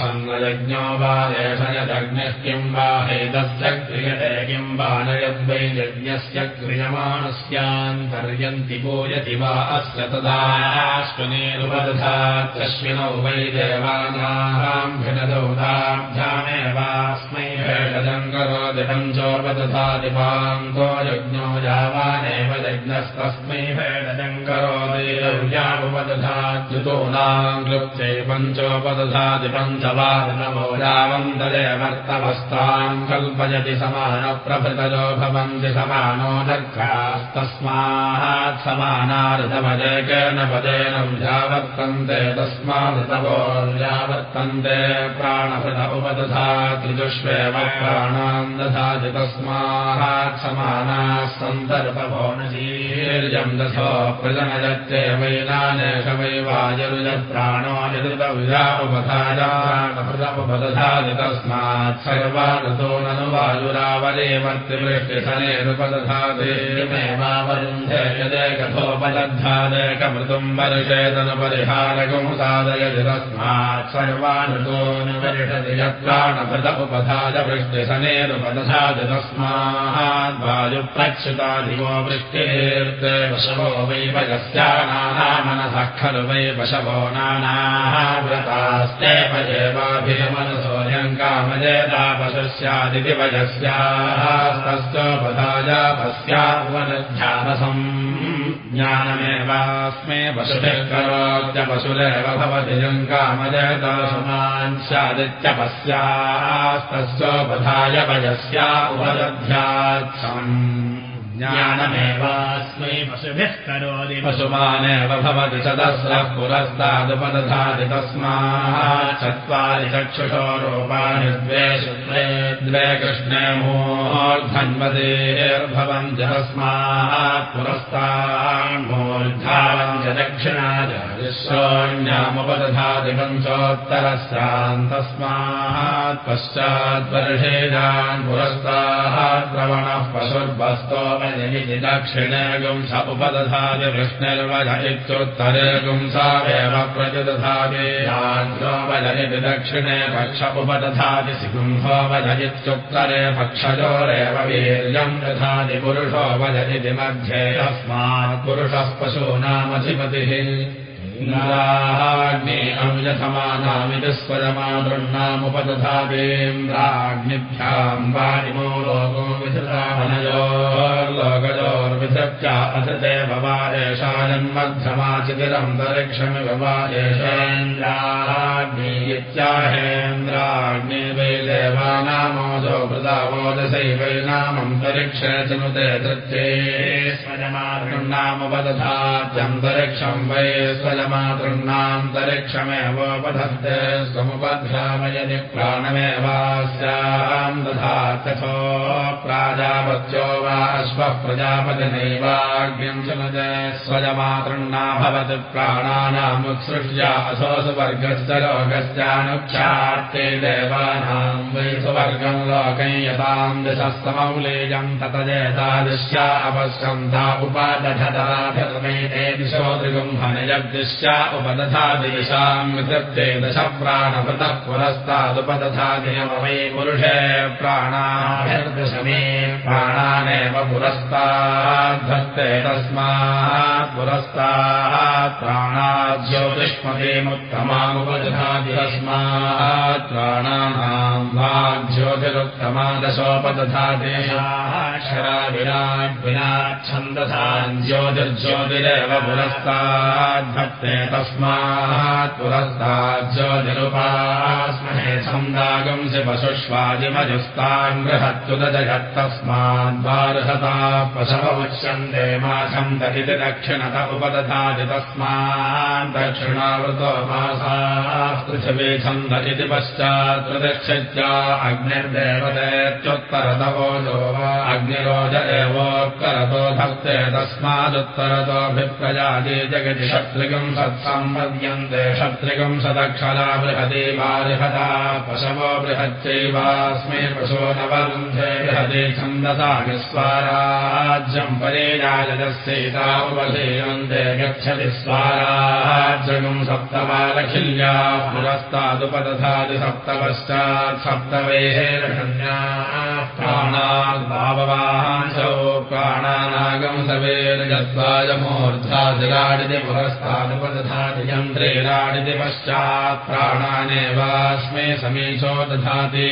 छन्नयज्ञो वा एषयज्ञः किम् वा हेदस्य क्रियते किम् वा न यद्वै यज्ञस्य क्रियमाणस्यान्तर्यन्ति पूयति वा अस्य तदाश्वनेरुपदधात्यश्विनौ वै देवानाम् भिनदौदाभ्यामेवास्मै भेषजम् करोति पञ्चोपदधादिपान्तो यज्ञो यावानेव यज्ञस्तस्मै भेषजम् करोति उपदधाद्युतोनाम् क्लुप्ते पञ्चोपदधाति पञ्चवादनमो यावन्तदेवर्तवस्ताम् कल्पयति समानप्रभृतयो भवन्ति समानो नर्घास्तस्मात् समानाऋतमजेकेन पदेन व्यावर्तन्ते तस्मादृतवो व्यावर्तन्ते प्राणभृत उपदधा त्रिजुष्वेव प्राणान् दधाति तस्मात् समानाः सन्तर्पभो न जीर्यम् दशो प्रजनयत्ते वैनानेष वै वायुरुजप्राणो निरुपविजापधायापदधाति तस्मात् सर्वानुतो ननु वायुरावरे वर्तिवृष्टिशनेरुपदधातेमेवावरुन्धे यदेकथोपलब्धादेकमृतुम् वर्षेतनुपरिहारकम् साधयति तस्मात् सर्वानुतोऽनुवर्षति यत्राणभृत उपधाय वृष्टिशनेरुपदधाति तस्मात् वायुप्रक्षुताधिवो वृष्टिर्ते वशवो वै वयस्यानानामनसः खलु वै वशवो नानाः व्रतास्ते पजेवाभिमनसोऽयङ्कामजेता पशुस्यादिति वयस्यास्तस्योपधायापस्यावनध्यानसम् ज्ञानमेवास्मे पशुभिः करोत्य पशुरेव भवति जङ्कामजयताशुमान् स्यादित्यपस्यास्तस्योपधाय वयस्या उपदध्यात्सम् ज्ञानमेवास्मै पशुभिः करोति पशुमानेव भवति सदस्रः पुरस्तादुपदधाति तस्मात् चत्वारि चक्षुषो रूपाणि द्वे शुक्ले द्वे कृष्णे मूर्धन्वतेर्भवम् च तस्मात् पुरस्तान्मूर्धावम् च दक्षिणाजादिश्रोण्यामुपदधाति पञ्चोत्तरस्याम् तस्मात् पश्चाद्वर्षेजान् पुरस्तात् प्रवणः पशुर्वस्तो दक्षिणेगुम् स उपदधाति वृष्णिर्वज इत्युत्तरेगुम् सावेव प्रतिदधाति दक्षिणे पक्ष उपदधाति सिगुम्भो वज इत्युत्तरे पक्षयोरेव वीर्यम् दधाति पुरुषो वज इति मध्ये। तस्मात् पुरुषः पशूनामधिपतिः इन्द्राग्ने अविजथमानामिति स्वजमातृन्नामुपदधातेन्द्राग्निभ्याम् वाणिमो लोको विधृतामनयोर्लोकयोर्विधत्य अथते भवादेशाजन्मध्यमाचितिरन्तरिक्षमिव वा एषेन्द्राग्नि इत्याहेन्द्राग्नि वै देवानामोजो वृदावोदशैवैनामन्तरिक्षे चनुते तृत्ये स्वजमातृन्नामुपदधात्यन्तरिक्षम् वै स्वजम मातृन्नान्तरिक्षमेवोपधत्ते समुपध्यामयति प्राणमेवास्याम् दधा तथो प्राजापत्यो वा अश्वः प्रजापतिनैवाग्निम् चनुते स्वजमातृन्ना भवति प्राणानामुत्सृज्या असो सुवर्गश्च लोकस्यानुक्षात्ते देवानाम् वै सुवर्गम् लोकम् यताम् दिशस्तमौलेयम् ततजेतादिश्या अपश्यन्ता उपादधतराधर्मेते दिशो त्रिगुम्भनयद्दिश्या उपदधादिशाम् विधत्ते दश प्राणभृतः पुरस्तादुपदधादिनवै पुरुषे प्राणाभिर्दशमे प्राणानेव पुरस्ताद्धत्ते तस्मात् ज्योतिष्मतीमुत्तमामुपदधाति तस्मात् प्राणानाम् वाग्ज्योतिरुत्तमादशोपदधादेशाक्षरा विराट् विराट् छन्दसान् ज्योतिर्ज्योतिरेव पुरस्ताद्धत्ते तस्मात् पुरस्तात् ज्योतिरुपास्महे छन्दागंसि पशुष्वादिमजुस्तान् बृहत्युदजगत्तस्मात् बार्हता पशवमुच्यन्ते मासम् दरिति दक्षिणत उपदधाति तस्मात् दक्षिणावृतो मासाः पृथिवी छन्द इति पश्चात् प्रदक्षित्या अग्निर्देवतेत्युत्तरतवोजो वा अग्निरोज एवोत्तरतो धत्ते तस्मादुत्तरतोऽभिप्रजाति जगति शत्रुगम् सत्सम्पद्यन्ते शत्रुगम् सदक्षरा बृहति बार्हता पशवो बृहच्चैवास्मै पशो नवरुन्धे बृहति छन्दसा विस्वाराज्यम् पितामुपधीयन्ते गच्छति स्वाराज्यगम् सप्तमालखिल्या पुरस्तादुपदधाति सप्तपश्चात् सप्तवेहेरन्या प्राणाद्भाववांसौ प्राणानागम् सवेर्जत्वायमूर्धादिराडिति पुरस्तादुपदधाति यन्त्रेराडिति पश्चात् प्राणानेवास्मे समीचो दधाति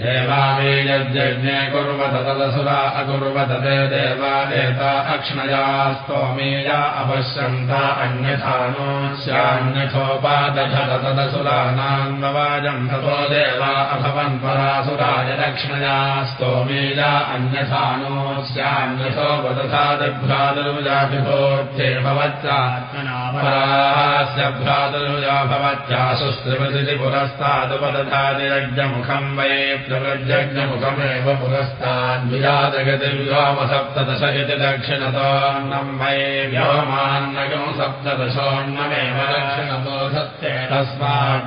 देवामे यज्ञे कुर्वत तदसुरा अकुर्वत ते देवा एता अक्ष्णया स्तोमेया अपश्यन्ता अन्यथानोऽस्यान्यथोपादधत तदसुरानान्ववाजम् ततो देवा अभवन् परासुराय दक्षिणया स्तोमेया अन्यथानोऽस्यान्यथोपदधादिभ्रातरुजाभिभोध्ये भवत्यात्मनापरास्य भ्रातरुजा भवत्यासुस्त्रिमृति पुरस्तादुपदधादियज्ञमुखम् वै प्रवृजज्ञमुखमेव पुरस्ताद्विजातगति व्योमसप्तदश इति दक्षिणतोऽन्नम् वै व्योमान्नगम् सप्तदशोऽन्नमेव दक्षिणतो सत्ये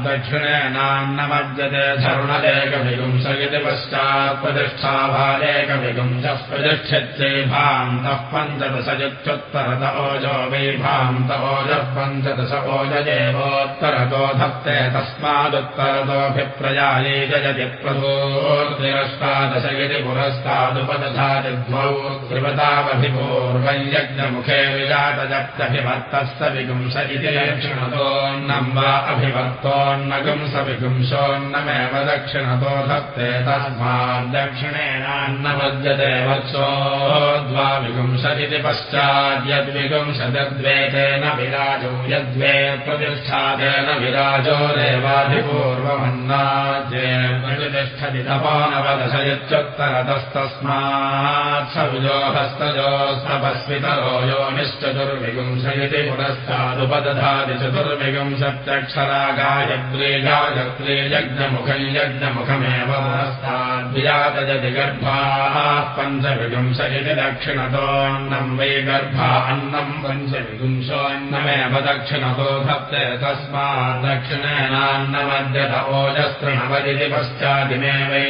दक्षिणेनान्नमज्यते धरुणदेकविगुंस इति पश्चात् प्रतिष्ठाभारेकविगुंसः प्रतिष्ठित्यै भान्तः पञ्चदश इत्युत्तरत ओजो वै भान्त ओजः पञ्चदश ओजदेवोत्तरतो धत्ते तस्मादुत्तरतोऽभिप्रयाये जयति प्रभोर्तिरष्टादश इति पुरस्तादुपदधाति द्वौ त्रिपतामभिपूर्वम् यज्ञमुखे विजातजप्तभिभक्तस्य विगुंस इति दक्षिणतोऽन्नम् वा अभिभक्तोऽन्नगुंस विगुंसोऽन्नमेव दक्षिणतो धत्ते तस्माद् दक्षिणेनान्नमज्यते वत्सो द्वा विगुंस इति पश्चाद्यद्विगुंसद्वेतेन विराजो यद्वे प्रतिष्ठातेन विराजो देवाभिपूर्वमन्नाद्ये प्रतिष्ठति सविजो हस्तजोस्तपस्वितरो योनिश्चतुर्विगुंस इति पुरस्तादुपदधाति चतुर्विगुंसत्यक्षरा गायत्री गायत्री यज्ञमुखम् यज्ञमुखमेव पुरस्ताद्विजातजति गर्भाः पञ्चविगुंस इति दक्षिणतोऽन्नम् वै गर्भा अन्नम् पञ्चविगुंसोऽन्नमेव दक्षिणतो धत्ते तस्मात् दक्षिणेनान्नमद्यत ओजस्तृणवदिति पश्चादिमे वै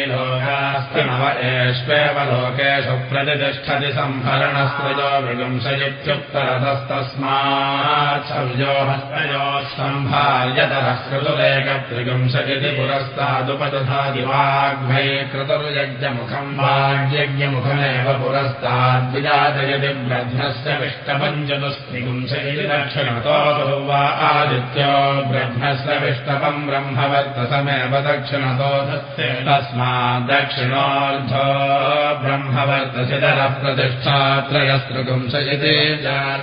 लोकेषु प्रतिष्ठति सम्भरणस्त्रजो विगुंस इत्युत्तरतस्तस्मात् सव्यो हस्तयोः सम्भार्यतरः क्रतुरेकत्रिगुंस इति पुरस्तादुपदधादिवाग्भै क्रतुर्यज्ञमुखम् वाग्यज्ञमुखमेव पुरस्ताद्विजातयति ब्रह्मस्य विष्टपञ्चतुस्त्रिगुंस इति दक्षिणतो वा आदित्यो ब्रह्मस्य विष्टपम् ब्रह्मवर्तसमेव दक्षिणतो धत्ते तस्मात् दक्षिणोऽर्धो ब्रह्मवर्तसिदरः प्रतिष्ठात्रयस्त्रिगुंस इति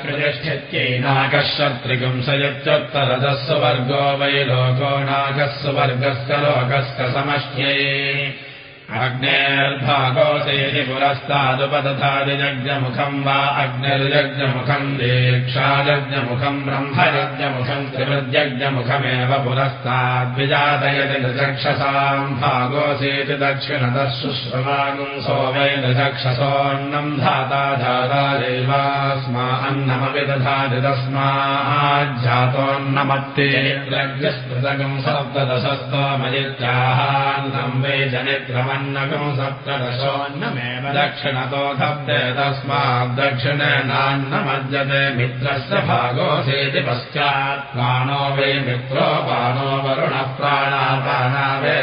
प्रतिष्ठित्यैनाकशत्रिगुंस इत्युत्तरदस्सु वर्गो वै लोको नागस्सु वर्गस्य लोकस्य समष्ट्यै अग्नेर्भागोऽसेति पुरस्तादुपदधादिजज्ञमुखम् वा अग्निर्यज्ञमुखम् दीक्षायज्ञमुखम् ब्रह्मयज्ञमुखम् त्रिवृद्यज्ञमुखमेव पुरस्ताद्विजातयति निचक्षसाम् भागोऽसेति दक्षिणतः शुश्रवागुम् सोमै निचक्षसोऽन्नम् धाता धाता देवास्मा अन्नमपि दधाति तस्माज्जातोऽन्नमत्तेज्ञस्मृतगम् सप्तदशस्तोमयित्याहान्नम् वै जनित्रमन् अन्नगम् सप्तदशोऽन्नमेव दक्षिणतो धत्ते तस्मात् दक्षिणेनान्नमज्यते मित्रस्य भागोऽसेति पश्चात् प्राणो वै मित्रो पानो वरुणः प्राणापानावेवास्मिन्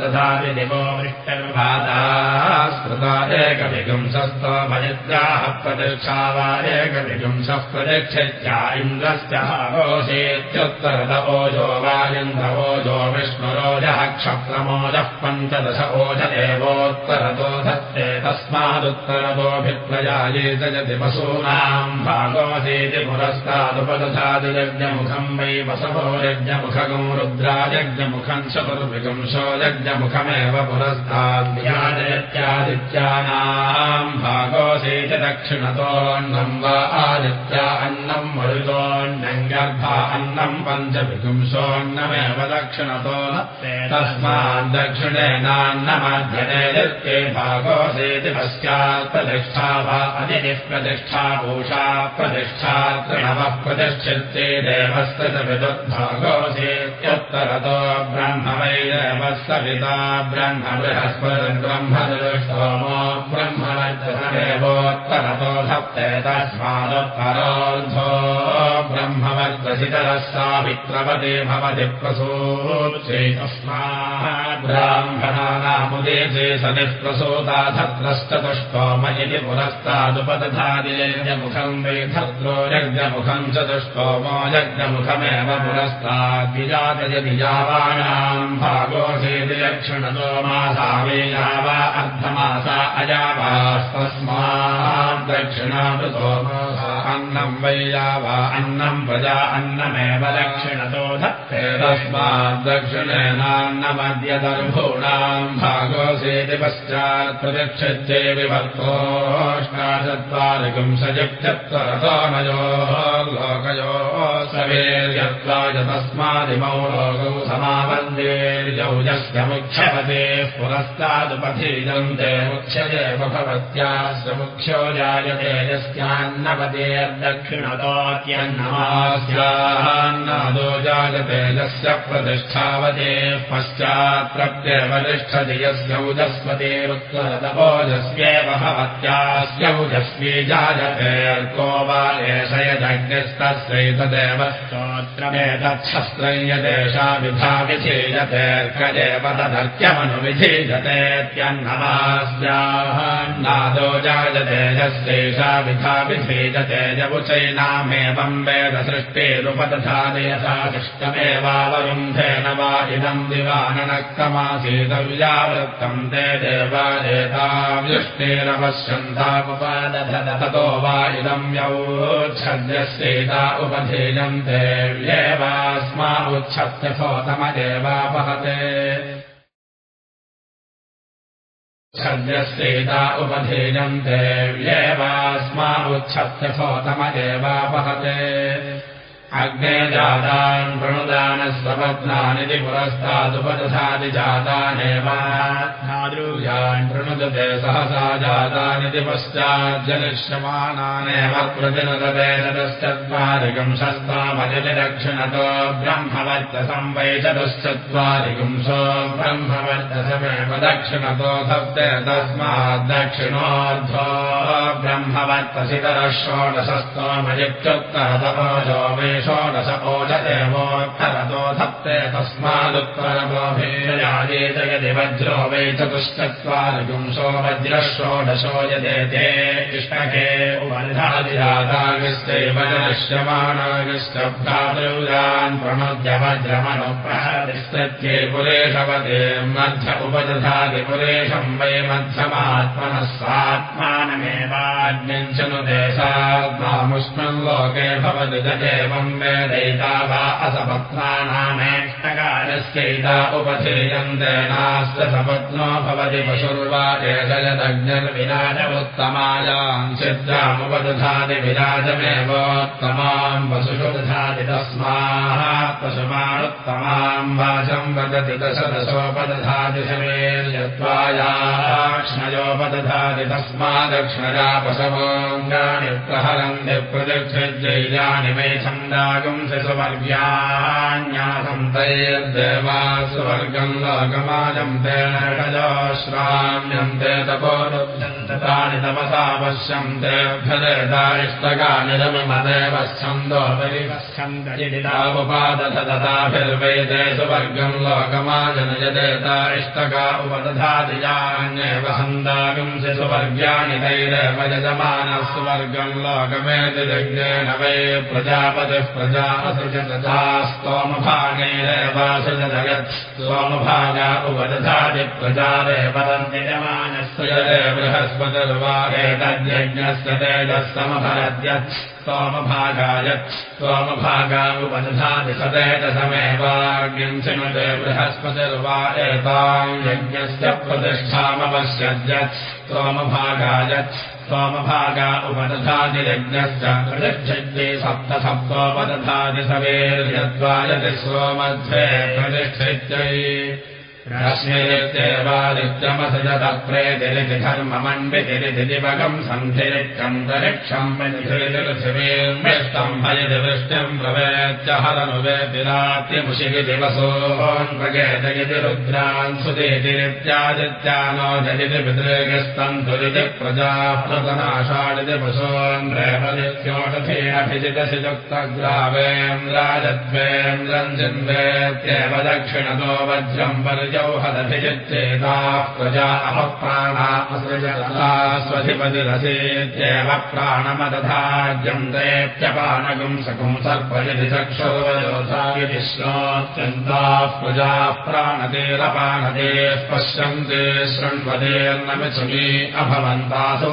ददाति दिवो वृष्टिर्भाताः स्मृता एकविगुंसस्तो भजित्याः प्रतिष्ठा वा एकविगुंसः प्रतिक्षित्या इन्द्रस्य भागोऽसेत्युत्तरत ओजो वायुन्द्रवोजो विष्णुरोजः क्षत्रमोजः पञ्चदश एवोत्तरतो धत्ते तस्मादुत्तरतोऽभिप्रजाये जयति पशूनाम् भागवतीति पुरस्तादुपदधादियज्ञमुखम् वै वसवो यज्ञमुखगम् रुद्रायज्ञमुखम् चतुर्विगुंशो यज्ञमुखमेव पुरस्ताद्व्याजयत्यादित्यानाम् भागवतीति दक्षिणतोऽन्नम् वा आदित्या अन्नम् मरुतोऽन्नम् गर्भा अन्नम् पञ्चविगुंशोऽन्नमेव दक्षिणतो तस्माद्दक्षिणेनान्नमध्यते भागो भागोऽसेति पश्चात् प्रतिष्ठा वा अतिनिष्प्रतिष्ठा पूषा प्रतिष्ठा तृणवः प्रतिष्ठिते देवस्य च विदुद्भागोऽसेत्युत्तरतो ब्रह्म वै देवस्य पिता ब्रह्म बृहस्पतिर्ब्रह्मदृष्टोमो ब्रह्मवर्गदेवोत्तरतो धत्ते तस्मादुत्तरोऽर्धो ब्रह्मवर्गसितरः सावित्रवते भवति प्रसूचे तस्मात् ब्राह्मणानामुदेशे सनिःप्रसूता धत्रश्चतुष्टोम इति पुरस्तादुपदधादियज्ञमुखम् वै धत्रो यज्ञमुखम् चतुष्टोमो यज्ञमुखमेव पुरस्ताद्विजातयदिजावानाम् भागोऽसेति लक्षणतो मासा वे यावा अर्धमासा अजावास्तस्मात् दक्षिणामृतो अन्नम् वै यावा अन्नम् प्रजा अन्नमेव दक्षिणतो धत्ते तस्मात् दक्षिणेनान्नमद्यदर्भूणाम् भागोऽसेति पश्चात् प्रदक्षित्ये विभक्तोष्टाचत्वारिपुंसयुक्त्यत्वरतो नयोः लोकयोः सवेर्यत्वाय तस्मादिमौ लोकौ समाबन्धेर्यौजस्य मुख्यपदे पुरस्तादुपधीयन्ते मुख्यदेव भवत्यास्य मुख्यो जायते यस्यान्नपदेर्दक्षिणतोऽत्यन्नमास्यान्नादो जायते यस्य प्रतिष्ठावते पश्चात्प्रत्यवतिष्ठति यस्यौजस्पतेरुत्तरतपोजस्येव भवत्यास्यौजस्वी जायतेऽर्को वा एष यदग्निस्तस्यैतदेव स्तोत्रमेतच्छस्त्रम् यदेषा विधा विधीयतेऽर्कदेव तदर्क्यमनुविधीयतेत्यन्नमास्याः नादो जायते यस्यैषा विधा विधीयते जवुचैनामेवम् वेद सृष्टेरुपदधादयथा शिष्टमेवावरुन्धेन वा इदम् दिवाननक्तमासीतव्यावृत्तम् ते देवादेताव्युष्टेरपश्यन्तामुपादधतो वा इदम् यौच्छद्यस्यैता उपधीयन्ते व्येवास्मा छद्यस्यैता उपधीयन्ते व्येवास्मा उच्छत्यथोतमदेवापहते अग्ने जातान् प्रणुदानस्वपत्नानिति पुरस्तादुपदधादिजातानेवान् प्रणुदते सहसा जातानिति पश्चाज्जलिष्यमाणानेव प्रतिनदते शस्तामजलिदक्षिणतो ब्रह्मवर्तसं वै चतुश्चत्वारिपुंसो ब्रह्मवर्तसमेव दक्षिणतो सप्ते तस्माद्दक्षिणोऽर्धो ब्रह्मवर्तसितरः षोडशस्तोमयुक्त्युत्तरतपोजो वै षोडश ओजदेवोत्तरतो धत्ते तस्मादुत्तरपोभिर्याजेत यदि वज्रो वै चतुश्चत्वारिपुंसो वज्रः षोडशो यदेते इष्टके उपनिधादिजातागश्चैव दृश्यमाणागश्च भ्रातृजान् प्रणोद्य वज्रमनुप्रहरिस्तत्यै पुरेशवते मध्य उपदधाति पुरेशम् वै मध्यमात्मनः सात्मानमेवाज्ञम् च नु देशात्मामुष्मन् लोके भवति तदेवम् वेदैता वा असपत्नानामेष्टकारस्यैता उपधीयन्ते नास्त सपत्नो भवति पशुर्वा एषजदग्निर्विराजमुत्तमायाम् सिद्धामुपदधाति विराजमेवोत्तमाम् पशुषु दधाति तस्मात् पशुमानुत्तमाम् वाचम् वदति दशदशोपदधाति समेर्यत्वायाक्ष्णयोपदधाति तस्मादक्ष्णया पशवोऽङ्गानि प्रहरन्ति प्रदक्षिजैयानि मे छन्दागुंसि सुवर्ग्यान्यासम् तैर्देवा सुवर्गम् लोकमाजम् तेन श्राम्यन्ते तपोरुभ्यन्ततानि तपसा पश्यन्ते भ्यदेता इष्टकानि रमदेव छन्दोपरिपश्यन्तपादथ तथाभिर्वेदे सुवर्गम् लोकमाजनयदेता इष्टका उपदधादियान्येव हन्दागुंसि सुवर्ग्यानि तैरेव यजमानः सुवर्गम् लोकमेति यज्ञेन वै प्रजापतिः प्रजा असृजतथा स्तोमभागैरेवासृजगत् स्तोमभागा उपदधाति प्रजादेव यजमानस्य बृहस्पतिर्वा एतद्यज्ञस्य तेजः समभरद्यत् स्तोमभागायत् स्तोमभागा उपदधाति सदेतसमेवाज्ञम् चिनुते बृहस्पतिर्वा एताम् यज्ञस्य प्रतिष्ठामपश्यद्यत् स्तोमभागायत् सोमभागा उपदधाति यज्ञश्च प्रतिष्ठित्ये सप्त सप्तोपदधाति सवेर्यद्वायति सोमध्ये प्रतिष्ठित्यै रश्मित्यवादित्यमसजतप्रेतिरिति धर्ममण्डितिरितिदिवगम् सन्धिरित्यन्तरिक्षम् पृथिवीर्मिष्टम् भयति वृष्टिम् प्रवेत्य हरनुवेतिरात्यमुषिकि दिवसोऽन्वगेतयति रुद्रान् सुदेतिरित्यादित्यानो जयति पितृगस्तन्तुरिति प्रजाः प्रतनाषाडिति पशून् रेपदित्योषधेऽभिजितसि युक्तग्रावेन्द्राजद्वेन्द्रम् जिन्वेत्येव दक्षिणतो वज्रम् पर्य जौहदभिजिच्चेताः प्रजा अपप्राणा असृजता स्वधिपतिरसेत्येव प्राणमदधाज्यन्तेऽप्यपानगुम् सकुम् सर्पयति चक्षुर्वयोधायति श्रोत्यन्ताः प्रजाः प्राणतेरपानते पश्यन्ते शृण्वतेर्नमिसुमी अभवन्तासो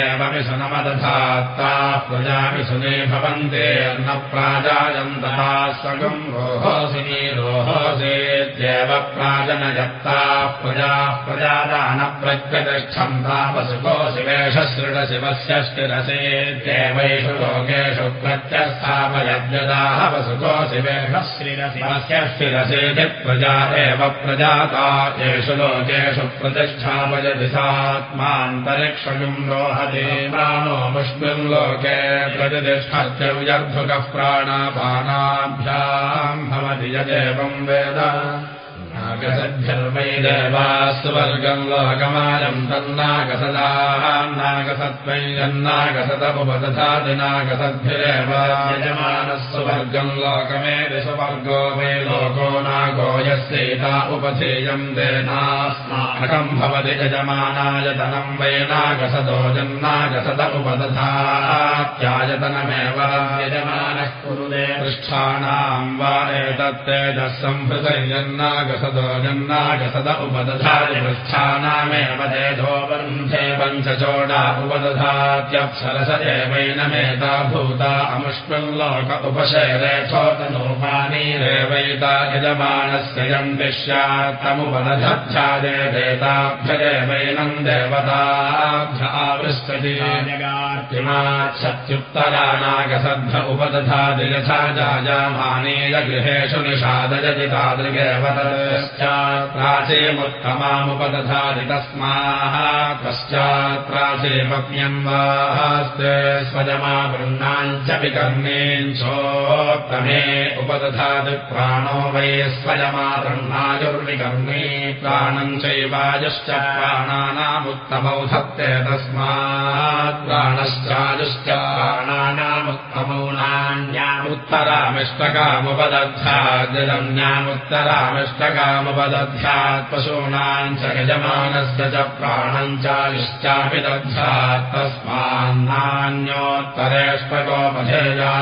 एवमि सुनमदधात्ताः प्रजामिसुने भवन्तेर्न प्राजायन्तः सगम् रोहोसिनी रोहोसेत्येव प्राजनयत्ताः प्रजाः प्रजादानप्रत्यतिष्ठन्ता पशुकोऽसि वेषसृडशिवस्यष्टिरसेत्येवैषु लोकेषु प्रत्यस्थापयद्यदाः वसुकोऽसि वेषश्रिरशिवस्यष्टिरसेति प्रजा एव प्रजाता येषु लोकेषु प्रतिष्ठापयति सात्मान्तरिक्षयुम् रोहते प्राणो मुष्मिन् लोके प्रतिष्ठत्यर्धुकः प्राणापानाभ्याम् भवति यदेवम् वेद नागसद्भिर्वै देवास्वर्गम् लोकमानम् तन्नागसदान्नागसत्वै यन्नागसतमुपदधादिनागसद्भिरेव यजमानस्वर्गम् लोकमेति सुवर्गो वै लोको नागो यस्यैता उपधेयम् देनास्माकम् भवति यजमानायतनम् वै नागसदो जन्नागसत उपदधात्यायतनमेव यजमानः कुरुदे पृष्ठानाम् वा एतत्तेजः जन्नागसद उपदधातिपृष्ठानामेव तेजो बन्धे पञ्चचोडा उपदधात्यप्सरस एवैनमेता भूता अमुष्मिल्लोक उपशैरेथोतनोपानीरेवैता यजमानस्य यम् विश्यात्तमुपदधध्यादेताभ्यदेवैनम् देवताभ्यावृष्टति सत्युत्तरानागसद्भ उपदधाति यथा जाजामानीय गृहेषु निषादयति तादृगेव प्राचीमुत्तमामुपदधाति तस्माः पश्चात् प्राचे पत्न्यम् वास्ते स्वजमा वृन्नाञ्च विकर्णेञ्चोत्तमे उपदधाति प्राणो वै स्वजमा वृन्नायुर्विकर्णे प्राणम् चैवायुश्च प्राणानामुत्तमौ धत्ते तस्मात् प्राणश्चायुश्च प्राणानामुत्तमौ नान्यामुत्तरामिष्टकामुपदध्याजन्यामुत्तरामिष्टकामुपदध्यात् पशूनाम् च यजमानस्य च प्राणम् चायुश्चापि दध्यात् तस्मान्नान्योत्तरेष्टकोपधेया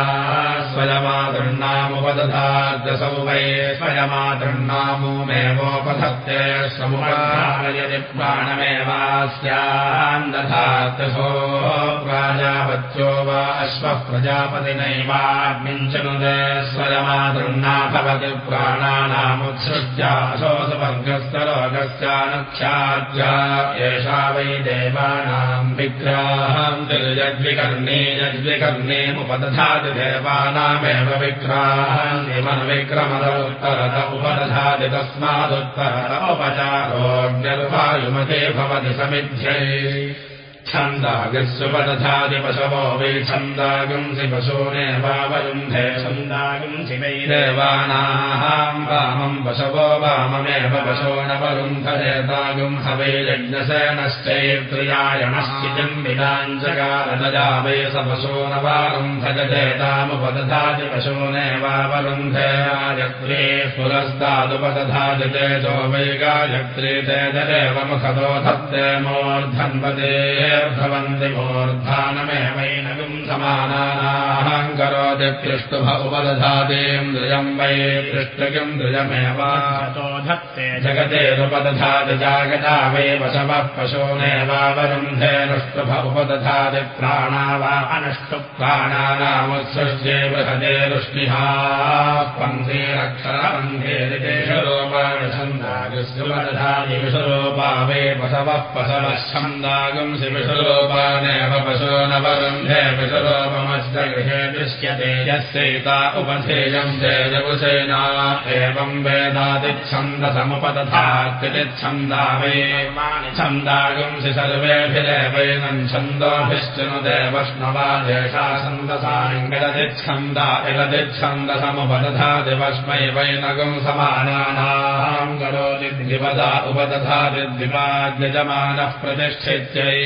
स्वयमातृन्नामुपदधाद्यसौ वै स्वयमातृन्नामोमेवोपधत्ते समुपधारयति प्राणमेवास्यान् दधात्यसो प्राजापत्यो वा अश्वः प्रजापतिनैवाग्निञ्चनुदे स्वयमातृन्ना भवति प्राणानामुत्सृत्यासोऽसुवर्गस्तलोकस्यानुख्यात्या एषा वै देवानाम् विग्राहम् तिर्यद्विकर्णे यद्विकर्णेमुपदधाति देवानामेव विग्राहम् विक्रमद उत्तरत उपदधाति तस्मादुत्तरत उपचारोऽग्निर्वायुमते भवति समिध्यै छन्दागस्वपदधाति पशवो वै छन्दागुंसि पशूनेवावरुन्धे छन्दागुंसि वै देवानाम् वामम् पशवो वाममेव पशो नवरुन्धरेतागुं ह वै स पशो नवारुन्धजतेतामुपदधाति पशूनेवावरुन्धे गायत्रे पुरस्तादुपदधाति तेजो वै गायत्री तेजरेव मुखतो धत्ते मूर्धन्वते भवन्ति मूर्धानमेवैनगुम् समानानाहम् करोति पृष्टुभ उपदधातीन्द्रियम् वै पृष्टुकिम् द्रियमेवातो धत्ते जगतेरुपदधाति जागता वै वशवः पशूनेवावरुन्धे नुष्टुभ उपदधाति प्राणा वा अनुष्टु प्राणानामुत्सृज्ये बृहदे पन्थेरक्षरबन्धेरितेषु छन्दागु विषुरूपा वे पशवः पशवः छन्दागुंसि विषुरूपानेव पशो न वरुन्धे विषुरूपमस्य गृहे दृश्यते यस्यैता उपधेयम् तेजपुसेना एवम् वेदादिच्छन्दसमुपदधा कृतिच्छन्दा वै छन्दागुंसि सर्वेभिरेवैनम् छन्दोभिश्चनुदे वैष्णवा देशा छन्दसाङ्गदिच्छन्दा इलदिच्छन्दसमुपदधा दिवस्मै वैनगुम् समानानाम् करोति द्विपदा उपदधा द्विपाद्यजमानः प्रतिष्ठित्यै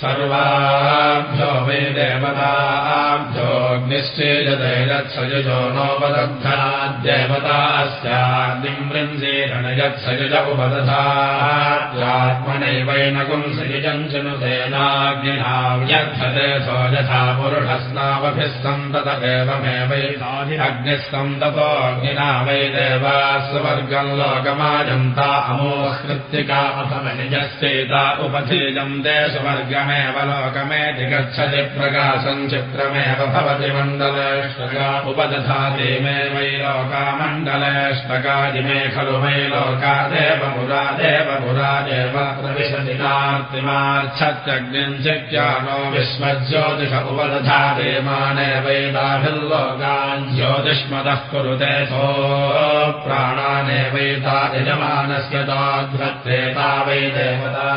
सर्वाभ्यो वै देवताभ्योऽग्निश्चेजदैरत्सयुजो नोपदग्धाद्देवतास्याग्निम् वृञ्जेरणयत्सयुज उपदधात्मनैवैनकुम् सयुजम् चनुतेनाग्निनाव्यर्थते सो यथा पुरुषस्नावभिः सन्तत एवमेवैताधिरग्निः सन्ततोऽग्निना वै देवा स्वर्गम् लोकमाजन्ता अमोस्कृत्तिका अथमनिजस्येता उपधीजन्ते स्वर्गम् चित्रमेव लोकमेति गच्छति प्रकाशम् चित्रमेव भवति मण्डलेष्टका उपदधाति मे वै लोकामण्डलेष्टकादिमे खलु वै लोकादेव पुरादेव पुरादेव प्रविशतिनार्तिमार्च्छत्यग्निम् चित्यानो विश्वज्योतिष उपदधाति माने वैताभिर्लोकान् ज्योतिष्मतः कुरुते सो प्राणानेवैता यजमानस्य ताध्वत्रेता वै देवता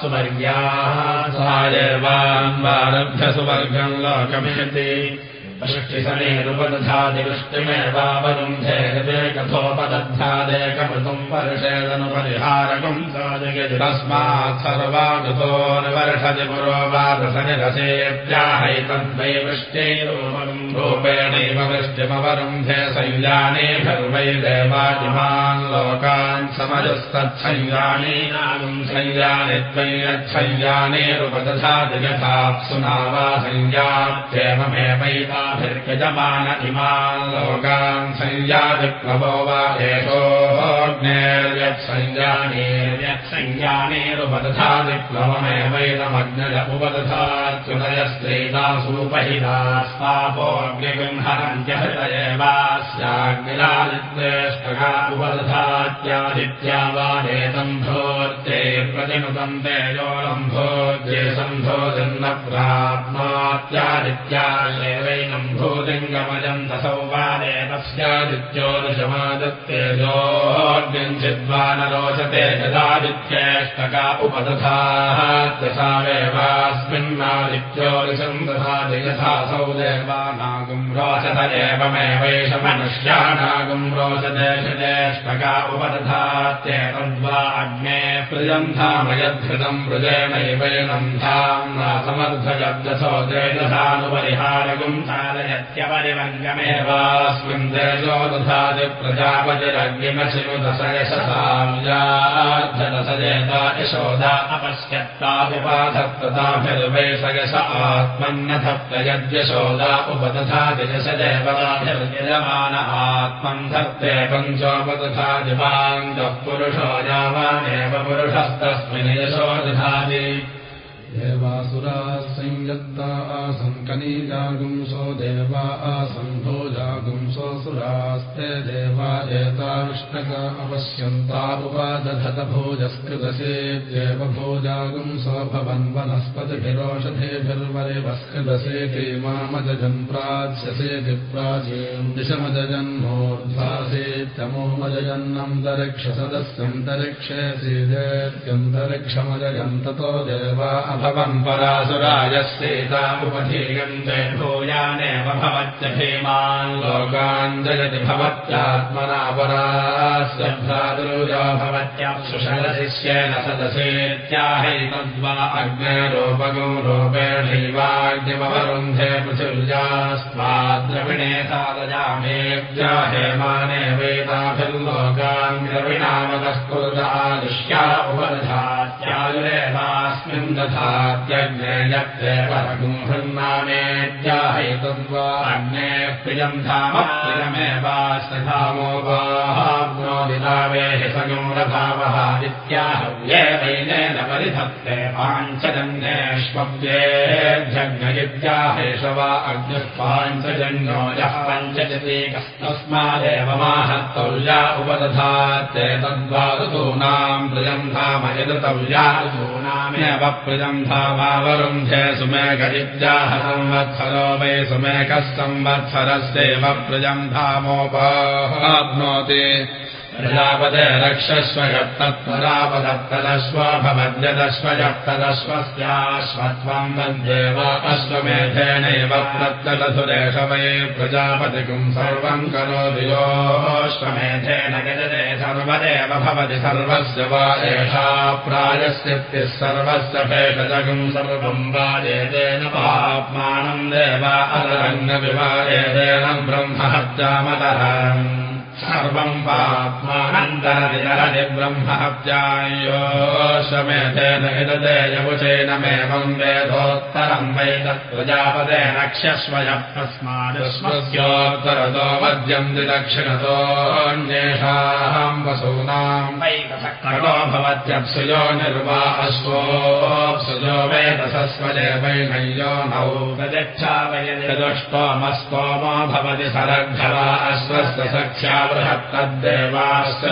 सुवर्याः र्वाम्बारभ्यसुवर्गम् लोकमेति वृष्टिसनेरुपदधादिवृष्टिमेवावरुन्धे कथोपदध्यादेकमृतुम् परिषेदनुपरिहारकम् तस्मात् सर्वानुतोऽनुवर्षति पुरोवादसनिरसेत्याहैतद्वै वृष्ट्यैरोमम् रूपेणैव वृष्टिमवरुन्धे संयाने भर्वै देवादिमान् लोकान् समजस्तत्संयानेनागुम् संयाने त्वय्यच्छंयानेरुपदधाति यथाप्सुना वा संयात्येवमेवैता भिर्यजमान इमान् लोकान् संयातिप्लवो वा एषोऽग्नेर्यत्संज्ञानेर्यत्संज्ञानेरुपदधादिप्लवमेवैतमग्नज उपदधात्युदयस्त्रैतासूपहितास्तापोऽग्निगृह्णरन्त्यहृतयेवास्याग्निलादित्वेष्टका उपदधात्यादित्या वा नेतम्भोर्ते प्रतिनुतन्ते योलम्भोर्जे सन्धोजन्न प्राप्नोत्यादित्या भूतिङ्गमजम् दसौ वादे तस्यादित्योदशमादत्तेजोऽग्निञ्चिद्वा न रोचते यदादित्येष्टका उपदधाः दशावेवास्मिन्नादित्योदिशम् दधाति यथासौ देवानागुम् रोचत एवमेवैष मनुष्यानागुम् रोचते षजेष्टका उपदधात्येतद्वा अग्ने प्रियन्धामयद्धृतम् वृजेणैवैनम् धाम्ना समर्थजब्दसो तेजसानुपरिहारगुम् देशो दधाति प्रजापतिरग्निमशिनुदशयशसाम्यार्धदशजेता यशोदा अपश्यत्ताभिपाधत्तताभिर्वैषयश आत्मन्नधत्तयद्यशोदा उपदधाति यशदेवताभिर्यजमान आत्मन् धत्ते पञ्चोपदधादिवाङ्गः पुरुषो यावानेव पुरुषस्तस्मिन् यशो दधाति देवासुरा संयत्ता आसन् कनीजागुंसो देवा आसम्भो जागुंसोऽसुरास्ते देवा एताष्टका अवश्यन्तापुपादधत भोजस्कृतसेत्येव भोजागुंसो भवन् वनस्पतिभिरोषधेभिर्वरिवस्कृतसेति मामजन् प्राच्यसेति प्राचीम् दिशमजन्मोर्ध्वासेत्यमोमजयन्नन्तरिक्षसदस्यन्तरिक्षे सीदेत्यन्तरिक्षमजयन् ततो देवा भवन् परासुरायस्येतामुपधीयन्ते भूयानेव भवत्यभीमान्। लोकान् जयति भवत्यात्मना परास्य भ्रातृजो भवत्याप्सुषरशिष्येन सदसेत्याहैतद्वा अग्नेरोपगो रूपेणैवाग्निमवरुन्धे पृथिव्यास्माद्रविणे सादजामेव्या हेमाने वेदाभिर्लोकान् कुरुदादृश्या उपदधात्यायुरेवास्मिन् दधा ्यग्नेयत्रेवरगुंहृन्नामेत्याहैतद्वा अग्ने प्रियम् धाम प्रियमेवास्तधामोपाहाग्नो दिलावेः सगुणभावः इत्याहव्ये वैनेन परिधत्ते पाञ्चदन्नेष्वव्येऽध्यग्नयित्य यज्ञाहेष वा अग्निः पाञ्चजन्यो यः पञ्चजतीकस्तस्मादेव माहत्तौल्या उपदधात्येतद्वादूनाम् प्रियम् धाम यदतौल्या ऋतूनामेव प्रियम् सुमेघ इत्याह संवत्सरो वै सुमेघः संवत्सरस्यैव प्रियम् धामोपाप्नोति प्रजापते रक्षस्व यत्तत्परापदत्तदश्व भवद्यदश्व यत्तदश्वस्याश्वत्वम् वद्येव अश्वमेधेनैव प्रत्यलधुरेष वै प्रजापतिकुम् सर्वम् करोति योऽश्वमेधेन गजते सर्वदेव भवति सर्वस्य वा एषा प्रायस्यत्यः सर्वस्य भेषजगुम् सर्वम् वाजेतेन पाप्मानम् देव अदरङ्गविवाजेतेन ब्रह्महत्यामतरम् सर्वम् पाप्मानन्तरवितरति ब्रह्महत्यायोशमेधेन हिदते यवुचैनमेवम् वेदोत्तरम् वै तत्प्रजापतेन क्षस्वयस्मादस्मस्योत्तरतो वद्यम् दक्षिणतोऽन्येषाम् वसूनाम् वै कटो भवत्यप्सुयो निर्वा अश्वोऽप्सुजो वेदसस्वदेवैनय्यो नौ प्रदक्षा भवति सरग्धवा अश्वस्य सख्या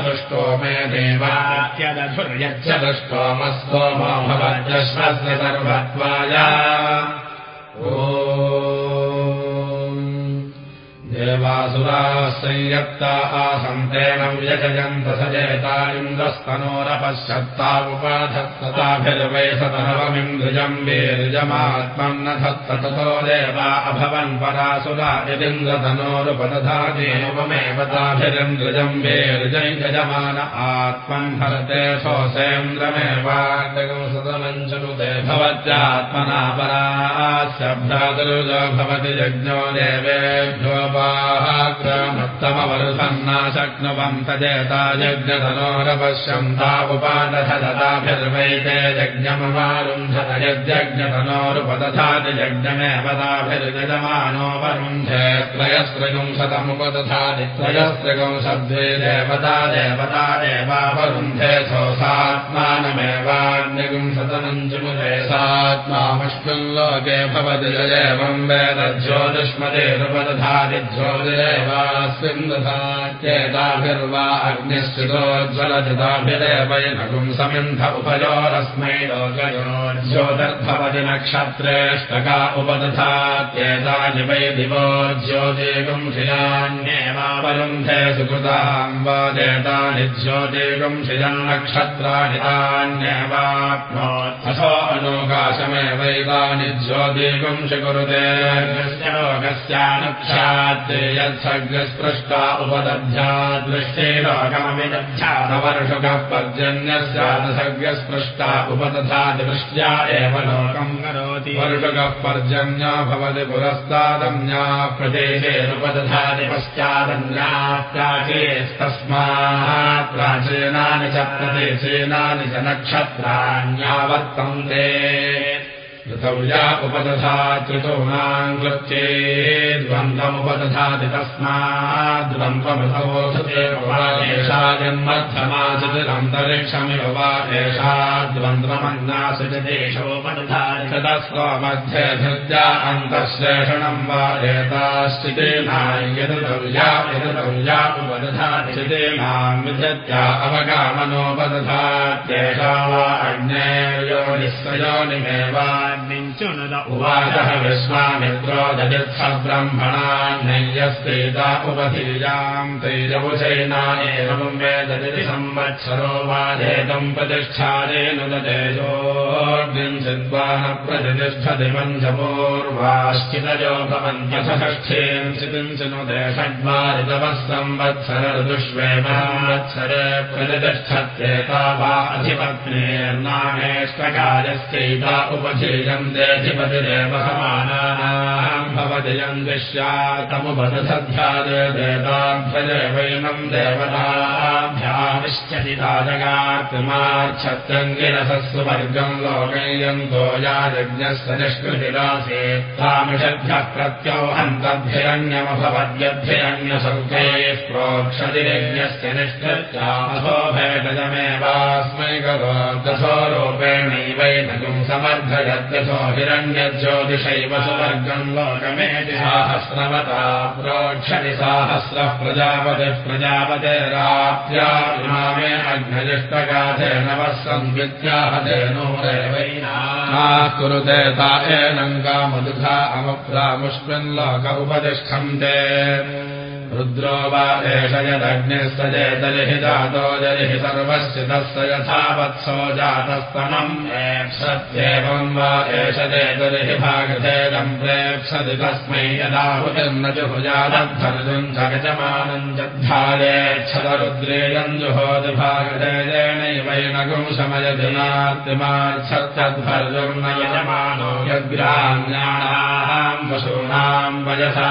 दुष्टो मे देवात्यदधुर्यच्च दुष्टोमस्तोमो भवत्यश्वस्य सर्वत्वाय ओ देवासुराः संयत्ता आसन्तेन व्यजयन्त स जेतालिन्द्रस्तनोरपश्यत्ता उपाधत्तताभिर्वै सतनवमिन्द्रिजम् वीर्जमात्मम् न धत्त ततो देवा अभवन् परासुरा यदिन्द्रतनोरुपदधादेवमेव ताभिरिन्द्रिजम् वीर्जै यजमान आत्मन् भरते सोऽसेन्द्रमेवाग्नगम् सदमञ्चनुते भवत्यात्मना भ्रातरुजो भवति यज्ञो देवेभ्यो ग्रामत्तमवरुधन्ना शक्नुवन्त जेता यज्ञतनोरपश्यन्तापुपादधताभिर्वैते यज्ञमवारुन्धत यज्ञतनोरुपदधाति यज्ञमेव ताभिर्यजमानोपरुन्धे त्रयस्त्रिगुंशतमुपदधाति त्रयस्त्रिगुंसद्वे देवता देवता देवावरुन्धे सोऽसात्मानमेवान्यगुंसतनञ्जुमुदे सात्मामस्मिन् लोके भवति एवम् वेद ज्योतिष्मदेरुपदधाति ज्योतिरेवास्मिन् दधात्येताभिर्वा अग्निश्चितोज्ज्वलजिताभिरेवैनगुम् समिन्ध उपयोरस्मै लोकयो ज्योतिर्भवति नक्षत्रेष्टका उपदधात्येतानि वै दिवो ज्योतिगुम् शियान्येवावरुन्धे सुकृताम् वा जेतानि ज्योतिगुम् शियम् नक्षत्राणि अनोकाशमेवैतानि ज्योतिगुम् शिकुरुते लोकस्यानुक्षात् यत्सर्गस्पृष्टा उपदध्यादृष्टे लोकमविदध्यादवर्षुकः पर्जन्यस्यादसर्गस्पृष्टा उपदधाति वृष्ट्या एव लोकम् करोति। वर्षुकः पर्जन्या भवति पुरस्तादन्या प्रदेशेरुपदधाति पश्चादन्या प्राचीनानि च प्रदेशेनानि च नक्षत्राण्यावर्तन्ते ऋतौजा उपदधातृतूनाम् कृत्ये द्वन्द्वमुपदधाति एषा जन्मध्यमाचितिरन्तरिक्षमिव वा एषा द्वन्द्वमन्नासिदेशोपदधाति ततस्त्वमध्ये धृत्या अन्तःश्लेषणम् वा एताश्चितेनायदृतौजा यदृतौजा उपदधाति चितेनाम् विधत्या अवगामनोपदधात्येषा वा उवाचः विश्वामित्रो ददित्स ब्रह्मणान्नय्यस्तेता उपधीयाम् तैजवुचैना एवम् वेदति संवत्सरो वादेतम् प्रतिष्ठादेन ददेशोऽग्निंसिद्वान प्रतिष्ठति भवन्त्यथ षड्वारितवः संवत्सर ऋतुष्वेव संवत्सरे प्रतिष्ठत्येता वा अधिपत्नेर्नामेष्टकार्यस्यैता उपधीयम् देधिपतिरेव समानानाम् भवति यम् विश्यातमुपदध्यादे देताभ्यदेवैनम् देवताभ्यामिष्यति ताजगात्माच्छत्यङ्गिरसस्व वर्गम् लोकयन्तो याजज्ञस्य निष्कृतिरासे तामिषभ्यः प्रत्यौहन्तभ्यरण्यमभवद्यभ्यरण्यसौकैः प्रोक्षति यज्ञस्य दशो रूपेणैवैनगुम् समर्थयत्यथो हिरण्यज्योतिषैव सुवर्गम् लोकमेति साहस्रवता प्रोक्षति साहस्रः प्रजापतिः प्रजापतिराप्त्या इमामे अग्नजिष्टगाधेन वः संविद्याहतेनोरेवैना कुरुते ता एनङ्गामदुघा अमप्रामुष्मिन् लोक उपतिष्ठन्ते रुद्रो वा एष यदग्निस्त जातो जलिहि सर्वस्य तस्य यथा वत्सो जातस्तमम् वा एष चेतलिहि भागधेदम् प्रेप्सति तस्मै यदाहुतिर्न जुहुजादद्धर्जुम् जगजमानम् जद्धारेच्छदरुद्रेयम् जुहोति भागधेदेनैवैनगुम् शमयदिनार्तिमाच्छद्भर्जुर्न यजमानो यग्राम्याणाम् पशूनाम् वयसा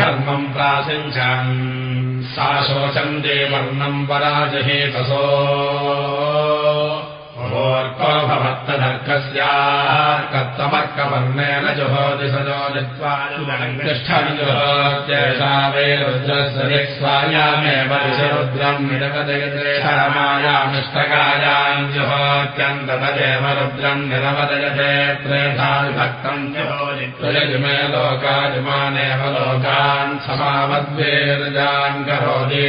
घर्मम् प्रासिञ्चन् सा शोचन्ते वर्णम् पराजहेतसो भोर्को भवत्तदर्कस्यार्कत्वमर्कवर्णेन जुहोति सजो नित्वातिष्ठा वै रुद्रस्य स्वायामेव रुद्रम् निरवदयते शरमायामिष्टकायाम् जुहोत्यन्ततदेव रुद्रम् निरवदयते त्रेधा विभक्तम् जुहोदिमे लोकायुमानेव लोकान् समावद्वेर्जान् करोति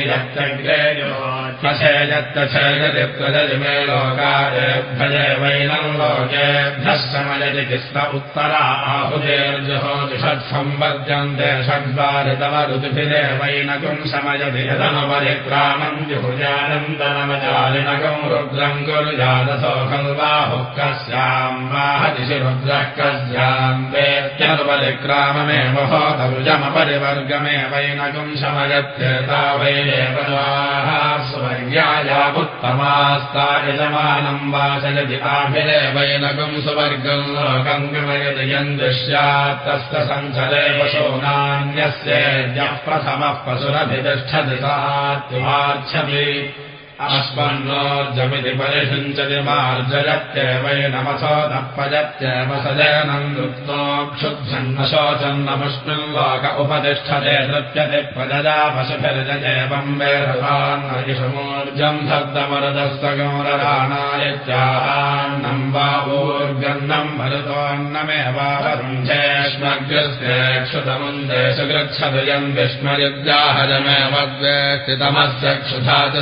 यत्तग्रे जुहोत्यशेजत्तशेजति प्रजलिमे लोकाय भजेवैनम् लोकेभ्यः समयति कृष्ण उत्तरा आहुतेर्जुहोति षट्सम्वर्जन्ते षड्वारितव ऋतुभिरेवैनकम् समयति यदनुपरिक्रामम् जुहुजानन्दनमजालिनकम् रुद्रम् कुरुजातसो खल्वाहुः कस्याम् वाहदिशि रुद्रः कस्याम् वेत्यनुपरिक्राममेव होतरुजमपरिवर्गमेवैनकम् समयत्येता वैरेव स्वर्यायामुत्तमास्ता यजमानम् वाचयति आभिरेवैनकम् सुवर्गम् लोकम् विमयति यम् दृश्यात् तस्य सञ्चले पशूनान्यस्येद्यः प्रथमः पशुरभितिष्ठति सात्मार्च्छति अस्मन्नोर्जमिति परिषिञ्चति नृत्नो क्षुद्धन्न शोचन्नमुष्मिन् लोक उपतिष्ठते नृत्यति प्रजया पशुभिर्जयेवम् वेदवान्नयिषमूर्जम् धर्दमरदस्तगौरराणायत्यान्नम् वा ऊर्गन्नम् भरुतोऽन्नमेवावरुञ्जेष्मग्रस्तेक्षुतमुञ्जेषु गृच्छदयम् विस्मयुद्याहजमेव स्थितमस्य क्षुधा च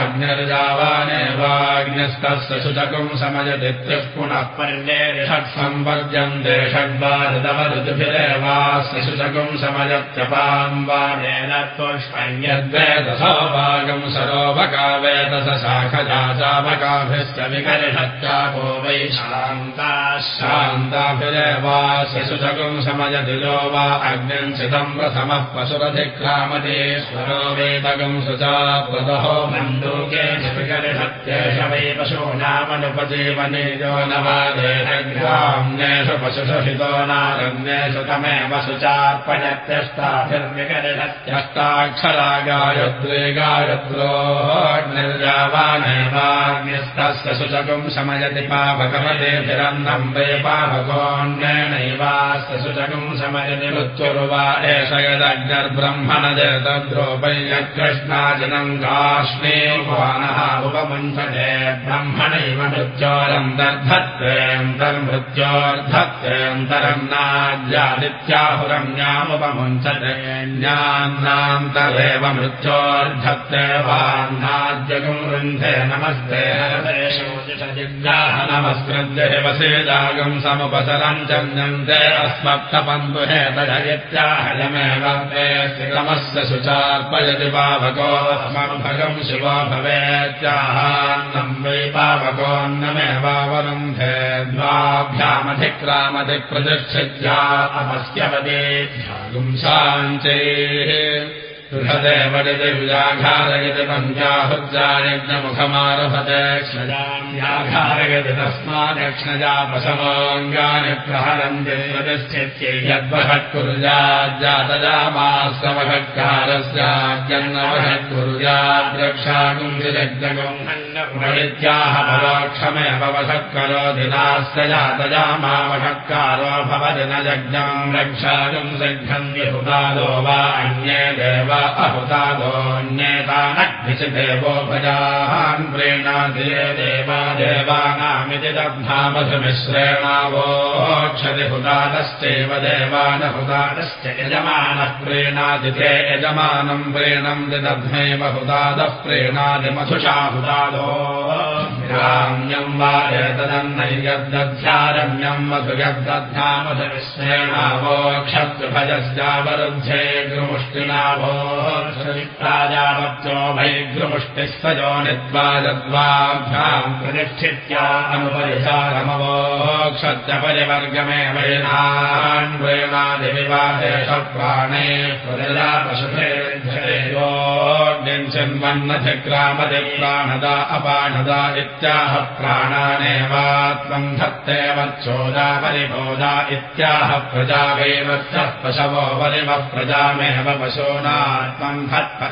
अग्निर्जावानेवाग्निस्तस्य शुचकम् समयति त्रिः पुनः पर्येति षट्सम्पर्यन्ते षड्वारितव ऋतुभिरेवास्य शुचकम् समयत्यपाम् वानेन त्वष्पन्यद्वेदसोभागम् सरोपकावेतस शाखजा चापकाभिश्च विकरिषत्यापो वै शान्ता शान्ताभिरेवास्य शुचकम् समयति यो वा अग्निञ्चितम् प्रथमः पशुरधिक्रामतेश्वरो वेदकम् सुचाप्रदहो मण्डूके विकरिषत्येष वै पशूनामनुपजीवने यो पशुषहितो नारण्येषु तमेव सुचार्पयत्यष्टाभिर्विकरिषत्यष्टाक्षरा गायत्रे गायत्रोर्निर्यावानेवाग्निस्तस्य शुचकम् शमयति पावकमतेभिरन्नम् वै पावकोऽन्येनैवास्य शुचकम् शमयति मृत्युर्वा एष यदग्निर्ब्रह्मण जतद्रोपयकृष्णाजनम् काश्मीर्वानः उपमुञ्चते ब्रह्मणैव मृत्योरम् दर्धत्वेऽन्तर्मृत्योर्धत्वेऽन्तरम् नाद्यादित्याहुरम्यामुपमुञ्चते ज्ञान्नान्तरेव मृत्योर्धत्ते वान्नाद्यगुम् वृन्धे नमस्ते नमस्कृत्य वसेदागम् समुपसरम् चन्द्यन्ते अस्मत्तपन्तु हेतजयत्याहयमेव स्थितमस्य शुचार्पयति पावको भवेत्याहान्नम् वै पावकोन्नमेवावरुन्धे द्वाभ्यामधिक्रामधिप्रतिष्ठित्या अपस्यवदे ध्यागुंसाञ्चैः व्याघारयति पञ्चाहुजायज्ञमुखमारभते व्याघारयति तस्मादक्ष्णजापशमाङ्गानि प्रहरन्ति प्रतिष्ठित्यै यद्वषत्कुरुजाजातजामास्तवषत्कुरुजाद्रक्षाकुञ्जग्नित्याह परोक्षमेव वषत्करोति नास्य जातजामावषत्कारो भवति न जज्ञम् रक्षाकुम् सघ्नम् विहुतादो वा अन्ये देव देवोपजान् प्रीणाति देवा देवानामिति दग्धामधुमिश्रेणावोक्षति हुतादश्चैव देवानहुतादश्च यजमानः प्रीणाति ते यजमानम् प्रीणम् दध्मेव हुतादः प्रीणाति मधुषा हुतादो ग्राम्यम् वा एतदन्नैर्यद्दध्यारम्यम् मधुयद्दध्यामधुविश्रेणावोक्षत्रिभजस्यावरुध्ये गृमुष्टिनाभो प्राजापत्यो भैगृमुष्टिः सजो नित्वाजद्वाभ्याम् प्रतिष्ठित्यानुपरिचारमवोक्षत्यपरिवर्गमे वैनान्वेणादिविवादेश प्राणे प्रजला पशुभे चिन्वन्नधिक्रामति प्राणदा अपाणदा इत्याह प्राणानेवात्मम् धत्ते वच्चोदा परिबोधा इत्याह प्रजावेव पशवो वरिमः प्रजामेव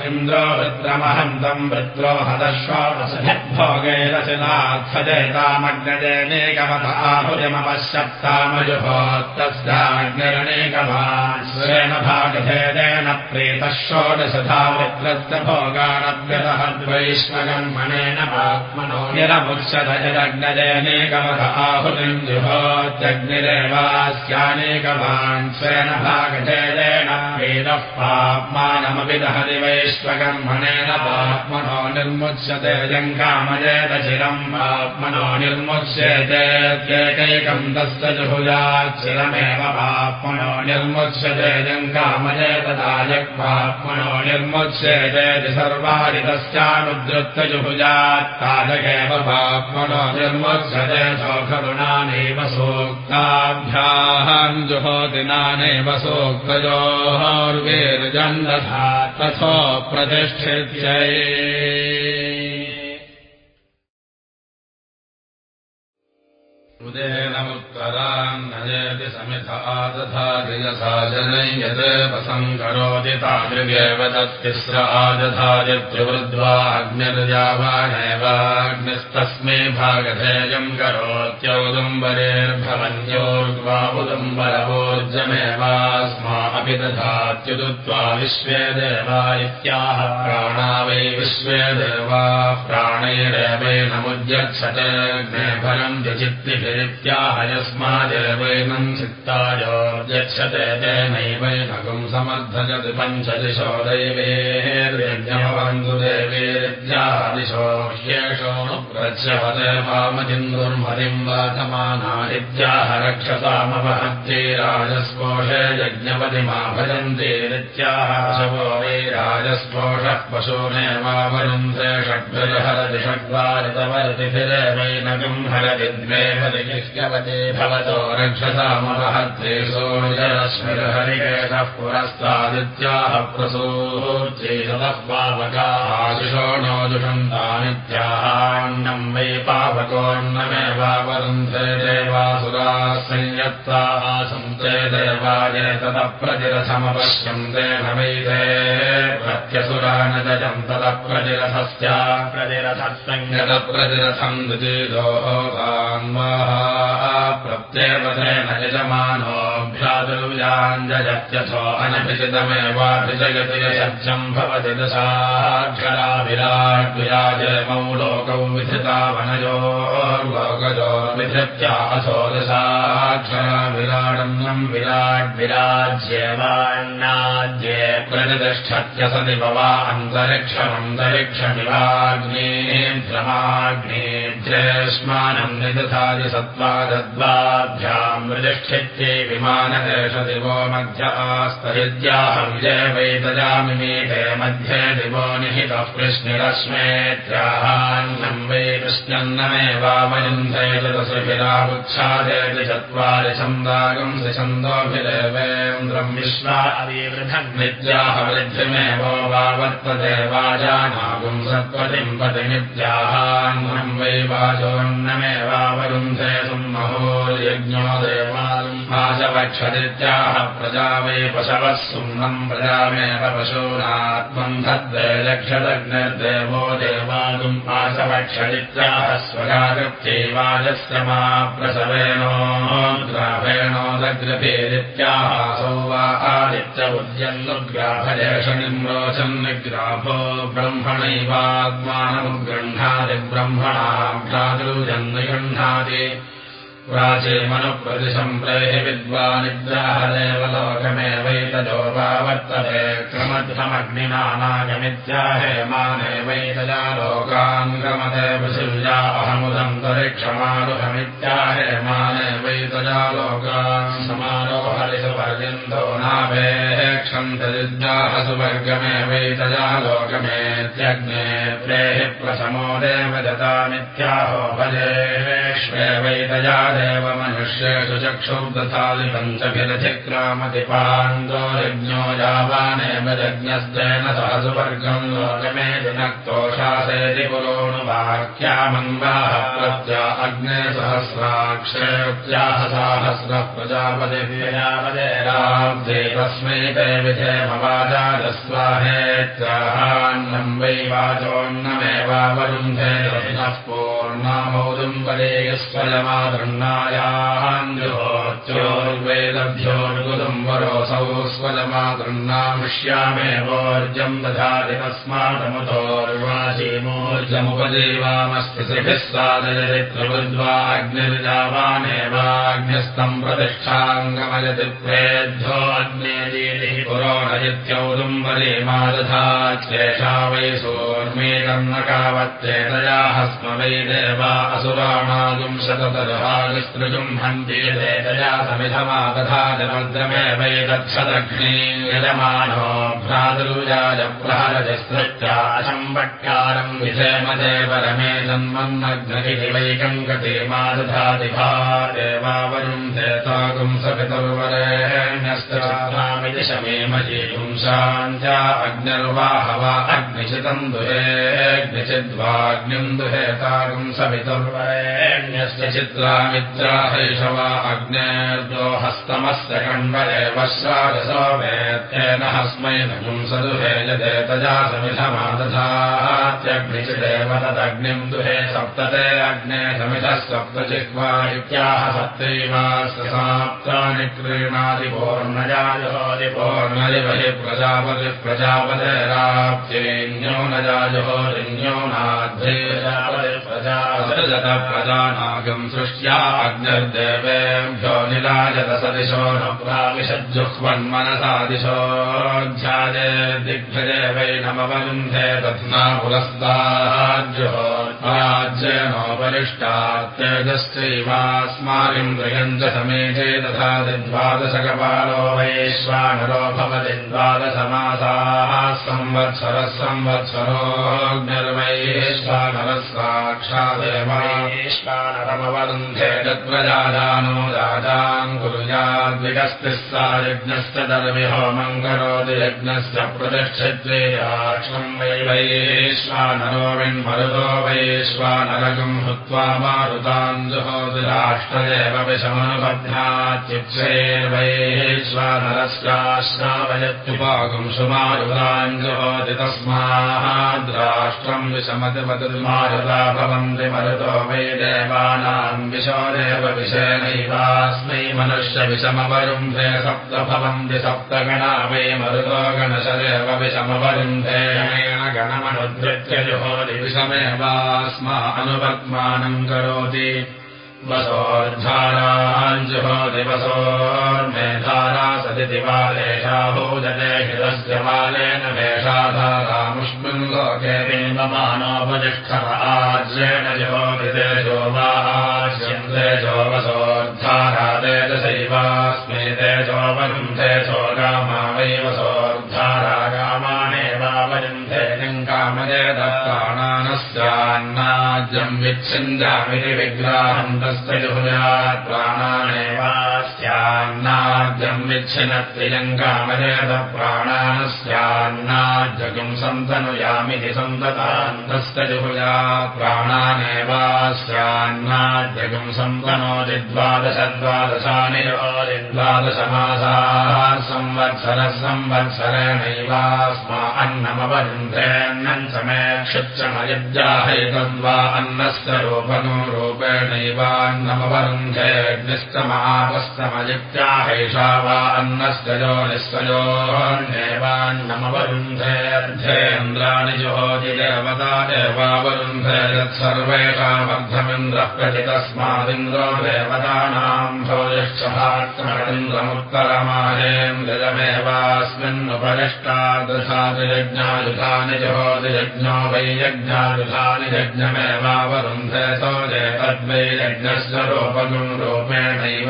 इन्द्रो वृत्रमहन्तम् वृत्रो हदश्वासभोगेरचिनात्सजेतामग्नजेनेकमथ आहुजमपश्यत्तामजुभोत्तस्याग्निरणेकमान् स्वेन भागभेदेन प्रेतः षोडशधा वृत्रस्य भोगानभ्यतहद्वैष्मगन्मनेन पात्मनो निरमुक्षतजग्नजनेकमथ आहुतिम् जुहोत्यग्निरेवास्यानेकमान् स्वेन भागभेदेन वेदः पाप्मानमपि दहति वैश्वकर्मणेन पाप्मनो निर्मुच्यते जङ्कामजेत चिरम् पाप्मनो निर्मुच्यतेत्येकैकम् तस्य चिरमेव पाप्मनो निर्मुच्यते जङ्कामजेत दायक् पाप्मनो निर्मुच्यते सर्वाणि तस्यानुद्रुत्य जुहुजात् तादकेव पाप्मनो सौखरुणानेव सोक्ताभ्याहम् जुहोदिनानेव सोक्तयोर्वेर्जन्नधा तथो प्रतिष्ठित्यै उदेनमुत्तरान्नयति समिथ आदधादियसा जनै यदेवसङ्करोति तादृगेव तत्तिस्र आदधादित्युवृद्ध्वा अग्निर्यावानेवाग्निस्तस्मै भागधेयम् करोत्यौदुम्बरेर्भवन्योर्ग्वा उदुम्बरवोर्जमेवास्मा अपि दधात्युदुत्वा विश्वे देवा इत्याह प्राणा वै विश्वे देवा प्राणैरेवेनमुद्यच्छते फलम् चित्तिभिरित्याह यस्मादेवैनम् चित्तायोर्यच्छते तेनैवैनगुम् समर्थयति पञ्चदिशो दैवेर्यज्ञमवन्दुदेवेर्यादिशो ह्येषो प्रच्यवते वामजिन्दुर्मदिम् वाचमाना इत्याह रक्षसामवहत्यै राजस्पोषे यज्ञपतिमा भजन्ते नित्याह पशवो वै राजस्पोषः पशूनेवावरुन्धे षड्भिर्हरति षड्वारितवरतिभिरेवैनगम् हरति भवतो रक्षसामवहत्यै सोजरश्मिर्हरिकेशः पुरस्तादित्याह प्रसूच्चैततः पावकाशिषो नो दुषन्तानित्याहान्नम् वै पावकोन्नमेवावरुन्धे देवासुराः संयत्ता आसन्ते देवाय ततः प्रतिरथमपश्यन्ते न वैते प्रत्यसुरा न जयम् ततः प्रतिरथस्या प्रतिरथसंयतप्रतिरथम् द्वितीदोहान्वाः प्रत्येवतेन यजमानोऽभ्यादुर्व्याञ्जयत्यथो अनभिचितमेवाभिजयति यशम् भवति दशाक्षरा विराड्विराजमौ लोकौ विधिता वनयोर्लोकजोर्विधत्या अथो दशाक्षरा विराडन्नम् विराड्विराज्येवान्नाद्ये प्रतिष्ठत्य सति वा अन्तरिक्षमन्तरिक्षमिवाग्ने निदधादिसत्त्वादद्वाभ्याम् मृजिष्ठित्ये विमानदेश दिवो मध्य आस्तयित्याहम् जय वैतजामि मीते मध्ये दिवो निहितः कृष्णिरश्मेत्याहान्नम् वै कृष्ण्यन्नमेवावयुन्धे चतुसुभिरावुच्छादयति चत्वारि छन्दागम् छन्दोभिदेवेन्द्रम् विश्वा नित्याह वृद्धिमेवो वा वर्तते वाजानागुम् सत्पतिम् पतिमित्याहान्नम् वै सुमहोर्यज्ञो देवालम् आशवक्षदित्याह प्रजा वै पशवः सुम्नम् प्रजामेव पशूनात्मम् धद्वे लक्षदग्निर्देवो देवालुम् आशवक्षदित्याह स्वगागत्यैवाजस्य मा प्रसवेणोग्राभेणोदग्रभेदित्यासौ वा आदित्य उद्यन्नुग्राभदेशनिम् रोचन् निग्राभो ब्रह्मणैवात्मानमुगृह्णाति ब्रह्मणाम् भ्रातृजन्निगृह्णाति प्राचीमनुप्रतिसम्प्रेहि विद्वानिद्राहदेव लोकमेवैतजो वा वर्तते क्रमध्वमग्निनानागमित्याहेमानेवैतजा लोकान् क्रमते पृथिव्या अहमुदन्तरिक्षमानुहमित्याहेमानेवैतजा लोकान् समारोहरिसुपर्यन्तो नाभेक्षन्तरिद्याः सुवर्गमेवैतजा लोकमेत्यग्ने प्रेहि प्रसमो देव दतामित्याहो भजेष्वेवैतजा चक्षुर्दधाति पञ्चभिरधिक्रामतिपान्दो यज्ञो यावानेव यज्ञस्तेन सह सुवर्गम् लोकमे दिनक्तोषासेति पुरोणुवाक्यामङ्गाः प्रत्या अग्ने साहस्रः प्रजापतिव्ययापदेराब्धे तस्मै ते विधेमवाजादस्वाहेत्याहान्नम् वै वाचोन्नमेवावरुन्धे रत्नः स्वलमादृह्णामिष्यामेवोर्जम् दधाति तस्मादमुतोर्वाचीमोर्जमुपजीवामस्ति त्रिभिः सादयतित्रिवृद्वाग्निर्जावानेवाग्न्यस्तम् प्रतिष्ठाङ्गमयति अग्नेदीतिः पुरोणयित्यौदुम्बरे मा दधात्येषा वै सोर्मे कर्णकावत्येतया हस्म वै देवा असुराणागुम् शततरहागस्त्रिजुम् हन्त्येतया समिधमा तथा जमद्रमेवैतत्सदग्नी यजमानो भ्रातरुजाय प्रहरजस्त्या अशम्बट्कारम् विधेमदे परमे जन्मन्नग्नगिरि वैकम् गते मा दधाति भा देवावरुम् देतागुम् सपितुर्वरेण्यस्तमिति शमेमजी पुंसाञ्चा अग्निर्वाह वा अग्निचितम् दुहेऽग्निचिद्वाग्निम् दुहेतागुम् सपितुर्वरेण्यस्य चित्रामित्रा वज्राहैषवा अग्नेर्दो हस्तमस्य कण्वरेवश्राजसो वेत्तेन हस्मै न पुंसदुहे यदे तजा समिधमादधात्यग्निचिदेव तदग्निम् दुहे सप्तते अग्ने समिधः सप्तजिह्वा इत्याह सप्तैवास्य साप्तानि क्रीणादिपोर्णजाजहोदिपोर्णरिव हि प्रजापति प्रजापतेराप्त्येन्यो न जाजहोरिन्यो नाध्रे प्रजासृजत प्रजानागम् सृष्ट्या अग्निर्देवेभ्यो निराजत सदिशो न प्राविशज्जुह्वन्मनसा दिशोऽध्याये दिग्भजे वै नमवरुन्धे तथ्ना पुरस्ताज्योपरिष्टात्यजश्चैवास्मारिन्द्रियम् च समेधे तथा द्वादशकपालो वैश्वानरो भवति द्वादशमासाः संवत्सरः संवत्सरोऽग्निर्वैश्वानरः राजाम् कुर्याद्विगस्तिः सा यज्ञस्य दर्विहोमम् करोति यज्ञस्य प्रतिष्ठित्वे राक्ष्मम् वै वैश्वानरो विन्मरुतो वैश्वानरकम् हुत्वा मारुताम् जुहोति राष्ट्रदेव विषमनुपध्नाच्युक्षैर्वैश्वानरस्याश्रावयत्युपागुम् सुमारुताम् जुहोति तस्माद्राष्ट्रम् विषमतिपतिमारुता भवन्ति मरुतो वै देवानाम् विशो देव विषयनैवास्मै मनुष्यविषमवरुन्धे सप्त भवन्ति सप्तगणा वै मरुतो गणशदेव विषमवरुन्धे गणमनुधृत्य जुहोति विषमेवास्मा अनुपत्मानम् करोति वसोर्धाराञ्जुहो दिवसोर्मेधारा सति दिवालेशा भूजते हितस्य बालेन वेषाधारामुष्मिन् मानोपजिष्ठोवाश्रन्दे जोगसोर्धारा तेजसैवास्मि ते जो वरुन्ते जो गामादैव सोर्धारा गामानेवा वरुन्धेन कामजय दाणानस्यान्नाज्रं विच्छिन्दामिति विग्राहन्तस्त हृदा प्राणाने वा प्राणानेवास्यान्नाद्यम् विच्छिन्नत्रिलङ्कामजेदप्राणानस्यान्नाद्यगुम् सन्तनुयामिति सन्ततान्तस्य जुहुयात् प्राणानेवास्यान्नाद्यगुम् सन्तनोति द्वादशद्वादशानि द्वादशमासाः संवत्सरः संवत्सरेणैवास्मा अन्नमवरुन्धेऽन्नम् समे क्षुच्चमयज्जाहैतद्वा अन्नस्य रूपनो रूपेणैवान्नमवरुन्धेऽग्निस्तमापस्तमयित्याहैषा वा अन्नस्य जो निःस्वयोन्नेवान्नमवरुन्धेऽर्धेन्द्राणि जोतिदेवता एवावरुन्धे यत्सर्वेषामर्धमिन्द्रः प्रति तस्मादिन्द्रो देवतानाम् भोजश्च भात्रमदिन्द्रमुत्तरमाहेन्द्रमेवास्मिन्नुपरिष्टादृशादियज्ञायुधानि जोतियज्ञो वै यज्ञायुधानि यज्ञमेवावरुन्धे सो तद्वै यज्ञस्य रूपगुम् रूपेणैव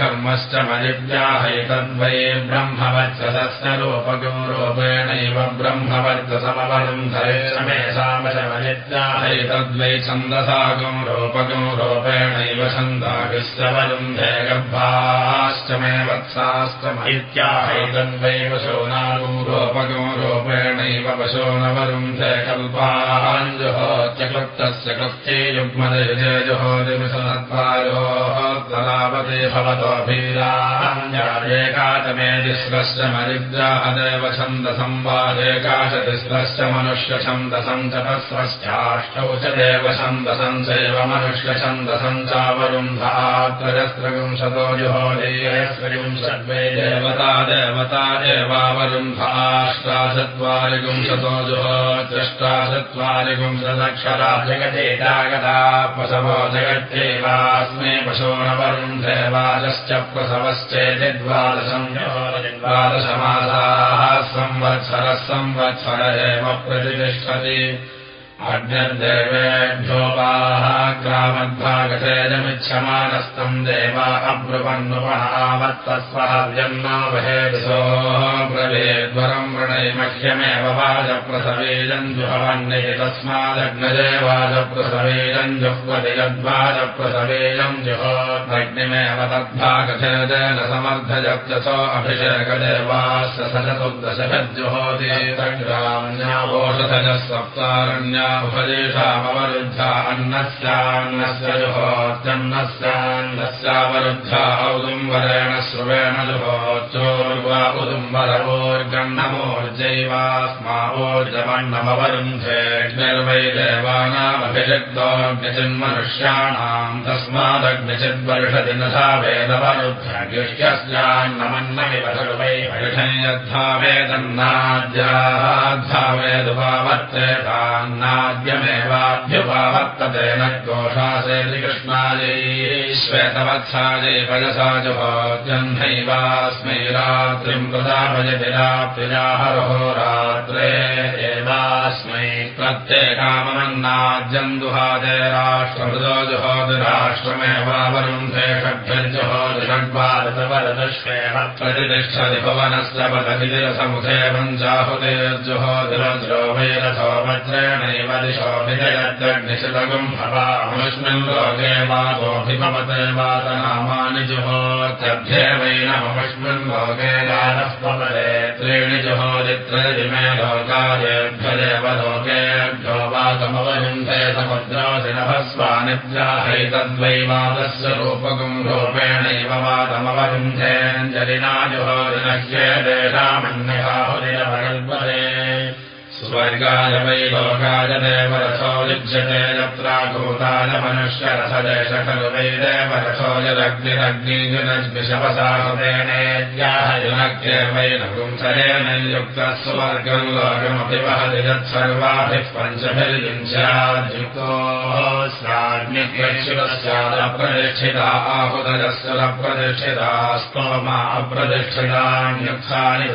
घर्मश्च मदित्याहैतद्वै ब्रह्मवत्सदस्य रूपगुम् रूपेणैव ब्रह्मवर्चसमवरुन्धे मे सामशमदित्याहैतद्वै छन्दसागुम् रूपगुम् रूपेणैव छन्दागश्च वरुन्धे गर्भाश्च मे वत्साश्च मदित्याहैतद्वै वशोनागुम् रूपगुम् रूपेणैव पशोनवरुन्धे कल्पाञ्जुहोत्यक्लुप्तस्य क्लुप्ते युग्मदयुजेजुहोदिविसनत्वायोः तलापते भवतोऽभिराञ्जायेकाचमे तिस्रश्च मरिद्राहदेव छन्दसंवादेकाशतिस्रश्च मनुष्यछन्दसम् च च देव छन्दसम् चैव मनुष्यछन्दसम् चावरुन्धात्रयस्त्रविंशतो जुहोदेयस्त्रविंशद्वै देवता देवता एवावरुन्धाष्टाचत्वारिगुंशतो जुहोत्यष्टाचत्वारिगुंशदक्षरा जगदेतागता पशवो जगत्यैवास्मे पशोनवरुन्धे वाजश्च प्रसवश्चेति द्वादशम् द्वादशमासाः संवत्सरः संवत्सर एव प्रतिष्ठति अग्निर्देवेभ्योपाः ग्रामद्भागतेजमिच्छमानस्तम् देवा अब्रुवन्नुपहावत्तस्वहव्यन्नावहेदिशो ब्रवेद्वरम् वृणै मह्यमेव वाजप्रसवेजम् जुहवन्ने तस्मादग्नजे वाजप्रसवेजम् जुह्वति यद्वाजप्रसवेजम् जुहोग्निमेव तद्भागतेजेन समर्थयप्यसो अभिषेकदेवास्य सचतुर्दशभिर्जुहोति तग्राम्यावोषधजः सप्तारण्या उपदेशामवरुद्धा अन्नस्यान्नस्य जुहोत्यन्नस्यान्नस्यावरुद्धा औदुम्बरेण श्रुवेण जुहोच्चोर्वा उदुम्बरवोर्गन्नमोर्जैवास्मावोर्जमन्नमवरुन्धे निर्वै देवानामभिषिक्तोऽग्निचिन्मनुष्याणाम् तस्मादग्निचिद्वर्षति न सा वेदवरुद्ध्यस्यान्नमन्नमिव खलु वै वर्षं वेदुपावर्तेतान्नाद्यमेवाभ्युपावर्तते न घोषासेति कृष्णायै श्वेतवत्सायै पयसा जुहोद्यह्नैवास्मै रात्रिम् प्रदाभयति रात्रियाहरो रात्रे एवास्मै प्रत्येकामन्नाद्यम् दुहादे राष्ट्रमृदो जुहोदि राष्ट्रमेवावरुन्धे षड्भिर्जुहोदि षड्वादवरदश्वेन प्रतिष्ठति भुवनस्य पदविरसमुखे पञ्चाहुतेर्जुहोदिरज्रो वैरथो वज्रेणैव दिशो विजयद्रग्निशिलगुम् भवामस्मिन् लोके वातोऽभिभवते वातनामानि जुहोत्यभ्येवैनमस्मिन् लोके दानस्पवरे त्रीणि जुहोदित्रयजिमे लोकादेभ्यदेव लोकेभ्यो वातमवरुन्धे समुद्रोदिनभस्वानिद्राहैतद्वै वादस्य रूपगुम् रूपेणैव वातमवरुन्धेऽञ्जलिना जुहोदिनह्येदेशामन्यहाहुदिनवकल्पते स्वर्गाय वै लोकाय देवरथो युज्यते यत्राकूताय मनुष्यरथदेश खलु वै देवरथो यदग्निरग्निजुनज्मिषवसाहुतेनेद्याह युनक्ये वै नपुंसरेण युक्तः सुवर्गम् लोकमपि वहति यत्सर्वाभिः पञ्चभिर्युञ्ज्याद्युक्तो अग्निप्रशिवस्यादप्रतिष्ठिता आहुतजस्वरप्रतिष्ठिता स्तोमा अप्रतिष्ठितान्युक्तानि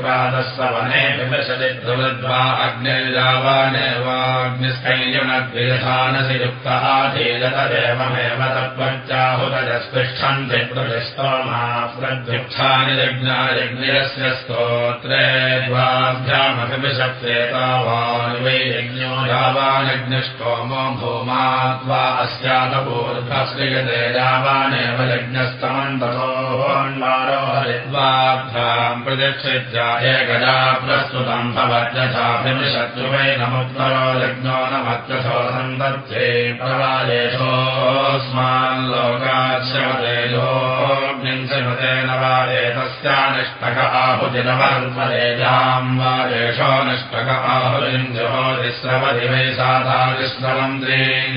प्रातस्तवने विमशदिद्वा अग्निर्जावानेवाग्निस्तैयुनद्विधानसि युक्तः धीरतदेवमेव तत्त्वच्चाहुतजस्तिष्ठन्ति प्रतिस्तोमा प्रद्युक्तानि यज्ञायज्ञस्य स्तोत्रे द्वाभ्यामभिषप्रेतावान् वै यज्ञो यावानग्निष्टोमो भूमात्वा अस्यातपूर्भश्रियते यावानेव यज्ञस्तमन्ततोन्वारो हरिद्वाभ्याम् प्रतिक्षित्याय गजा प्रस्तुतम् भवत्यथाभिमिषत्सु वै नमुत्तरो यज्ञो नमत्यथो सन्तत्ये प्रवादेशोऽस्माल्लोकाश्यवतेजोऽग्निंसमते न वा एतस्यानिष्टक आहुतिनवर्मरेजाम् वा एषोऽनिष्टक आहुलिञ्जोतिस्रवति वै साधाविश्रवम्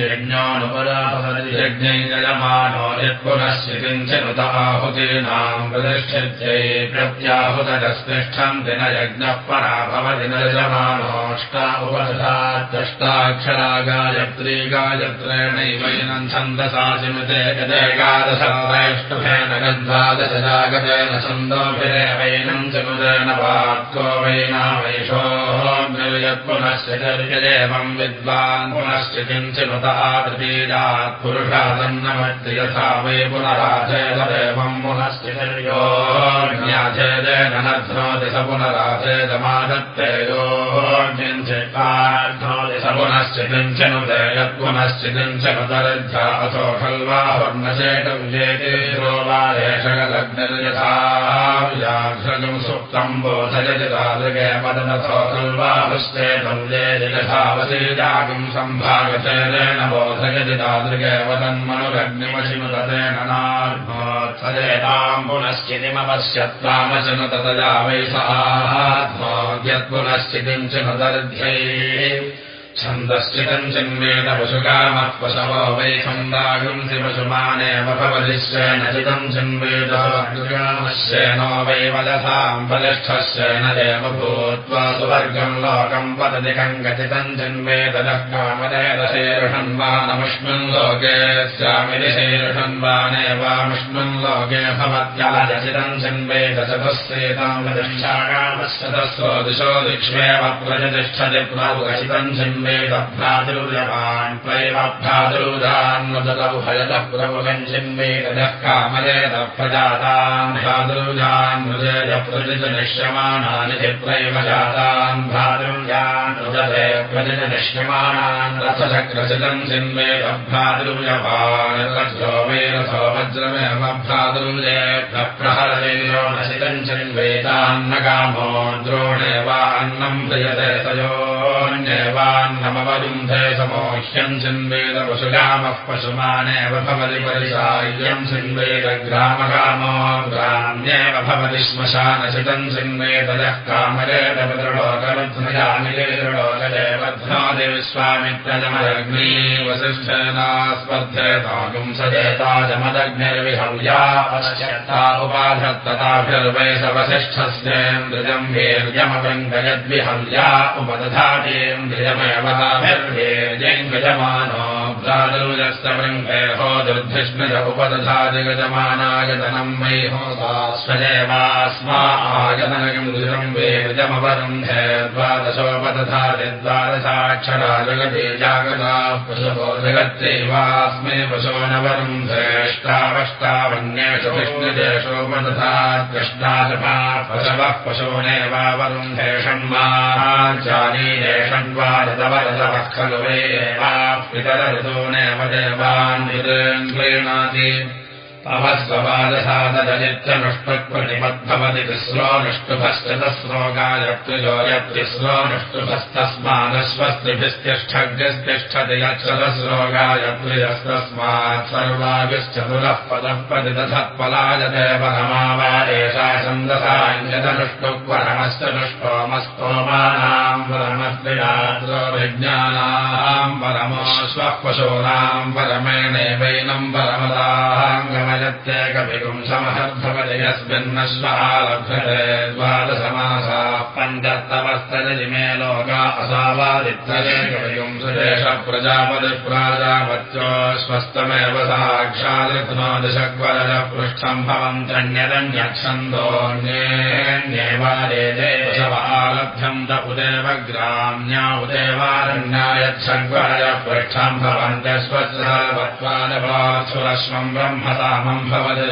यज्ञोऽनुपरापयज्ञै जयमानो यत्पुनश्चितिञ्चनुत आहुतीनाम् प्रतिष्ठित्यै प्रत्याहुतजस्तिष्ठन्ति न यज्ञः परा भवति न यजमानोष्टा उपदधात्यष्टाक्षरा गायत्री गायत्रेणैवैनम् छन्दसा चिमिते यदेकादशैष्टुभेन गद्वादशजागतेन छन्दोभिरेवैनम् चिमुदेन वाक्को वैनावैषो निर्यत्पुनश्चितिर्यदेवम् विद्वान् पुनश्चितिम् चिमुतः प्रतीजात् पुरुषादन्नमत्ति यथा वै पुनश्चितिर्यो ज्ञाचेदेन नध्नोति स पुनराचेदमादत्तेयो स पुनश्चितिम् च नुते यत्पुनश्चितिम् च नुतरध्या असो खल्वाहुर्नचेटविजेतिरो वा एषगलग्निर्यथाव्याघ्रगम् सुप्तम् बोधयति तादृगे पदनथो खल्वाहुश्चेतम् यथावसीजागम् सम्भागचेदेन बोधयति तादृगे वदन्मनुरग्निमशिनुततेन नार्भोत्सदेताम् पुनश्चितिमपश्यत्वामशनुततया वै सात्मा यत्पुनश्चितिम् च नुदर्ध्यै पशुकामः पशवो वै छन्दागुंसि पशुमानेव भवतिश्चेन चितम् चिन्वेदश्चेनो वै वदथाम् बलिष्ठश्चेन देव भूत्वा सुवर्गम् लोकम् पदधिकम् गचितम् चिन्वेदः कामदेदशीर्षन्वानमुष्मिन् लोके स्यामिति शीर्षन्वानेवामुष्मिन् लोके चतुस्सेताम् प्रतिष्ठाकामस्य तस्वो दिशो दिक्ष्वेव प्रजतिष्ठति प्रागचितम् चिन्वे वेदभ्रातृजवान् त्वैव भ्रातृजान्वदलौ हयतः प्रमुखम् चिन्वेदः कामयेत प्रजातान् भ्रातृजान्वजेय प्रजितनिश्यमानानि चित्रैव जातान् भ्रातृजान् रुजते प्रजितनिश्यमानान् रथचक्रचितम् चिन्वेद भ्रातृजवान् रथो वेरथो वज्रमेव भ्रातृजेभ्यः प्रहरदेयो नशितम् चिन्वेदान्नकामो द्रोणे वा अन्नम् प्रियते तयोन्येवान्नमवरुन्धे समोह्यम् चिन्वेद पशुगामः पशुमानेव भवति परिसाय्यम् चिन्वेद ग्रामकामो ग्राम्येव भवति श्मशानशितम् चिन्वेदयः कामरेण पितृलोकरुध्नयामिलोकदेवध्नादि विश्वामित्रजमदग्नी वसिष्ठेना स्पर्धेतागुम् सदेताजमदग्निर्विहव्या पश्यत्ता उपाधत्तताभिर्वै स वसिष्ठस्येन्द्रियम् वीर्यमपङ्गयद्विहव्या उपदधातेन्द्रियमेव ताभिर्वेर्यङ्गजमानो भ्रातरुजस्तवृङ्गेहो दुर्धिष्णुज उपदधादिगजमानायतनम् मयि होदास्वदेवास्मा आयतनगम् दुजम् वेर्यमवरुन्धे द्वादशोपदधाति द्वादशाक्षरा जगति जागताः पशवो जगत्यैवास्मे पशो नवरुन्धेष्टावष्टावन्येषु विष्णुदेशोपदधात्यष्टाशपा पशवः पशूनेवावरुन्धे षण्माचारीरे षण्वारतवरतवः खलु वै पितरऋतूनेव देवान् क्रीणाति अवस्वपादसादजनित्यनुष्टुप्रतिपद्भवति तिस्रो नष्टुभश्च तस्रो गायत्रिजो यत्रिस्रो नष्टुभस्तस्मादश्वस्त्रिभिस्तिष्ठग्यस्तिष्ठति यच्छतस्रो गायत्रिजस्तस्मात् सर्वाभिश्चतुरः पदः प्रतिदधत्पलायते परमावा एषा छन्दसाञ्जतनुष्टुपरमश्च दुष्टोमस्तोमानाम् परमस्त्रिरात्रो विज्ञानाम् परमोऽश्वः पशूनाम् परमेणैवैनम् परमदाङ्गम यत्येकविपुंसमहद्भवति यस्मिन्नश्वालभ्यते द्वादशमासाः देश प्रजापतिप्राजापत्यो स्वस्तमेव साक्षादृत्नो दशक्वरज पृष्ठम् भवन्तन्यदन्यच्छन्दोऽन्येवालभ्यन्त उदेव ग्राम्या उदेवारण्यायच्छग्वरज पृष्ठम् भवन्त्य स्वत्वादपासुरश्वम् ब्रह्मसामम् भवति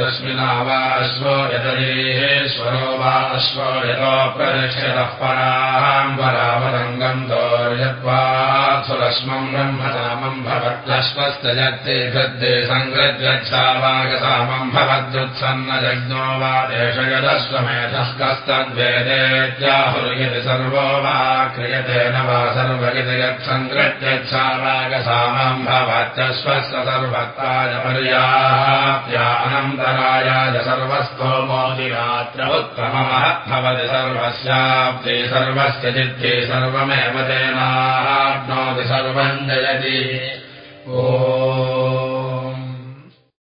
वा अश्वो यतरेश्वरो वा अश्वो यतो पराम् परावरङ्गम् दोर्यत्वासुरश्मम् ब्रह्मसामम् भवत्यश्वस्य जत्ते हृद्दे सङ्गृद्गच्छावागसामम् भवद्युत्सन्न जज्ञो वा देशयदश्वमेधः कस्तद्वेदेत्याहुर्यति सर्वो वा क्रियते न वा यत्सङ्गृत्यच्छावागसामम् भवत्यश्वस्य अनन्तरायाय सर्वस्थो मोदिरात्र उत्तममः भवति सर्वस्याप्ते सर्वस्य चित्ते सर्वमेव तेनाप्नोति सर्वम् जयति। ओ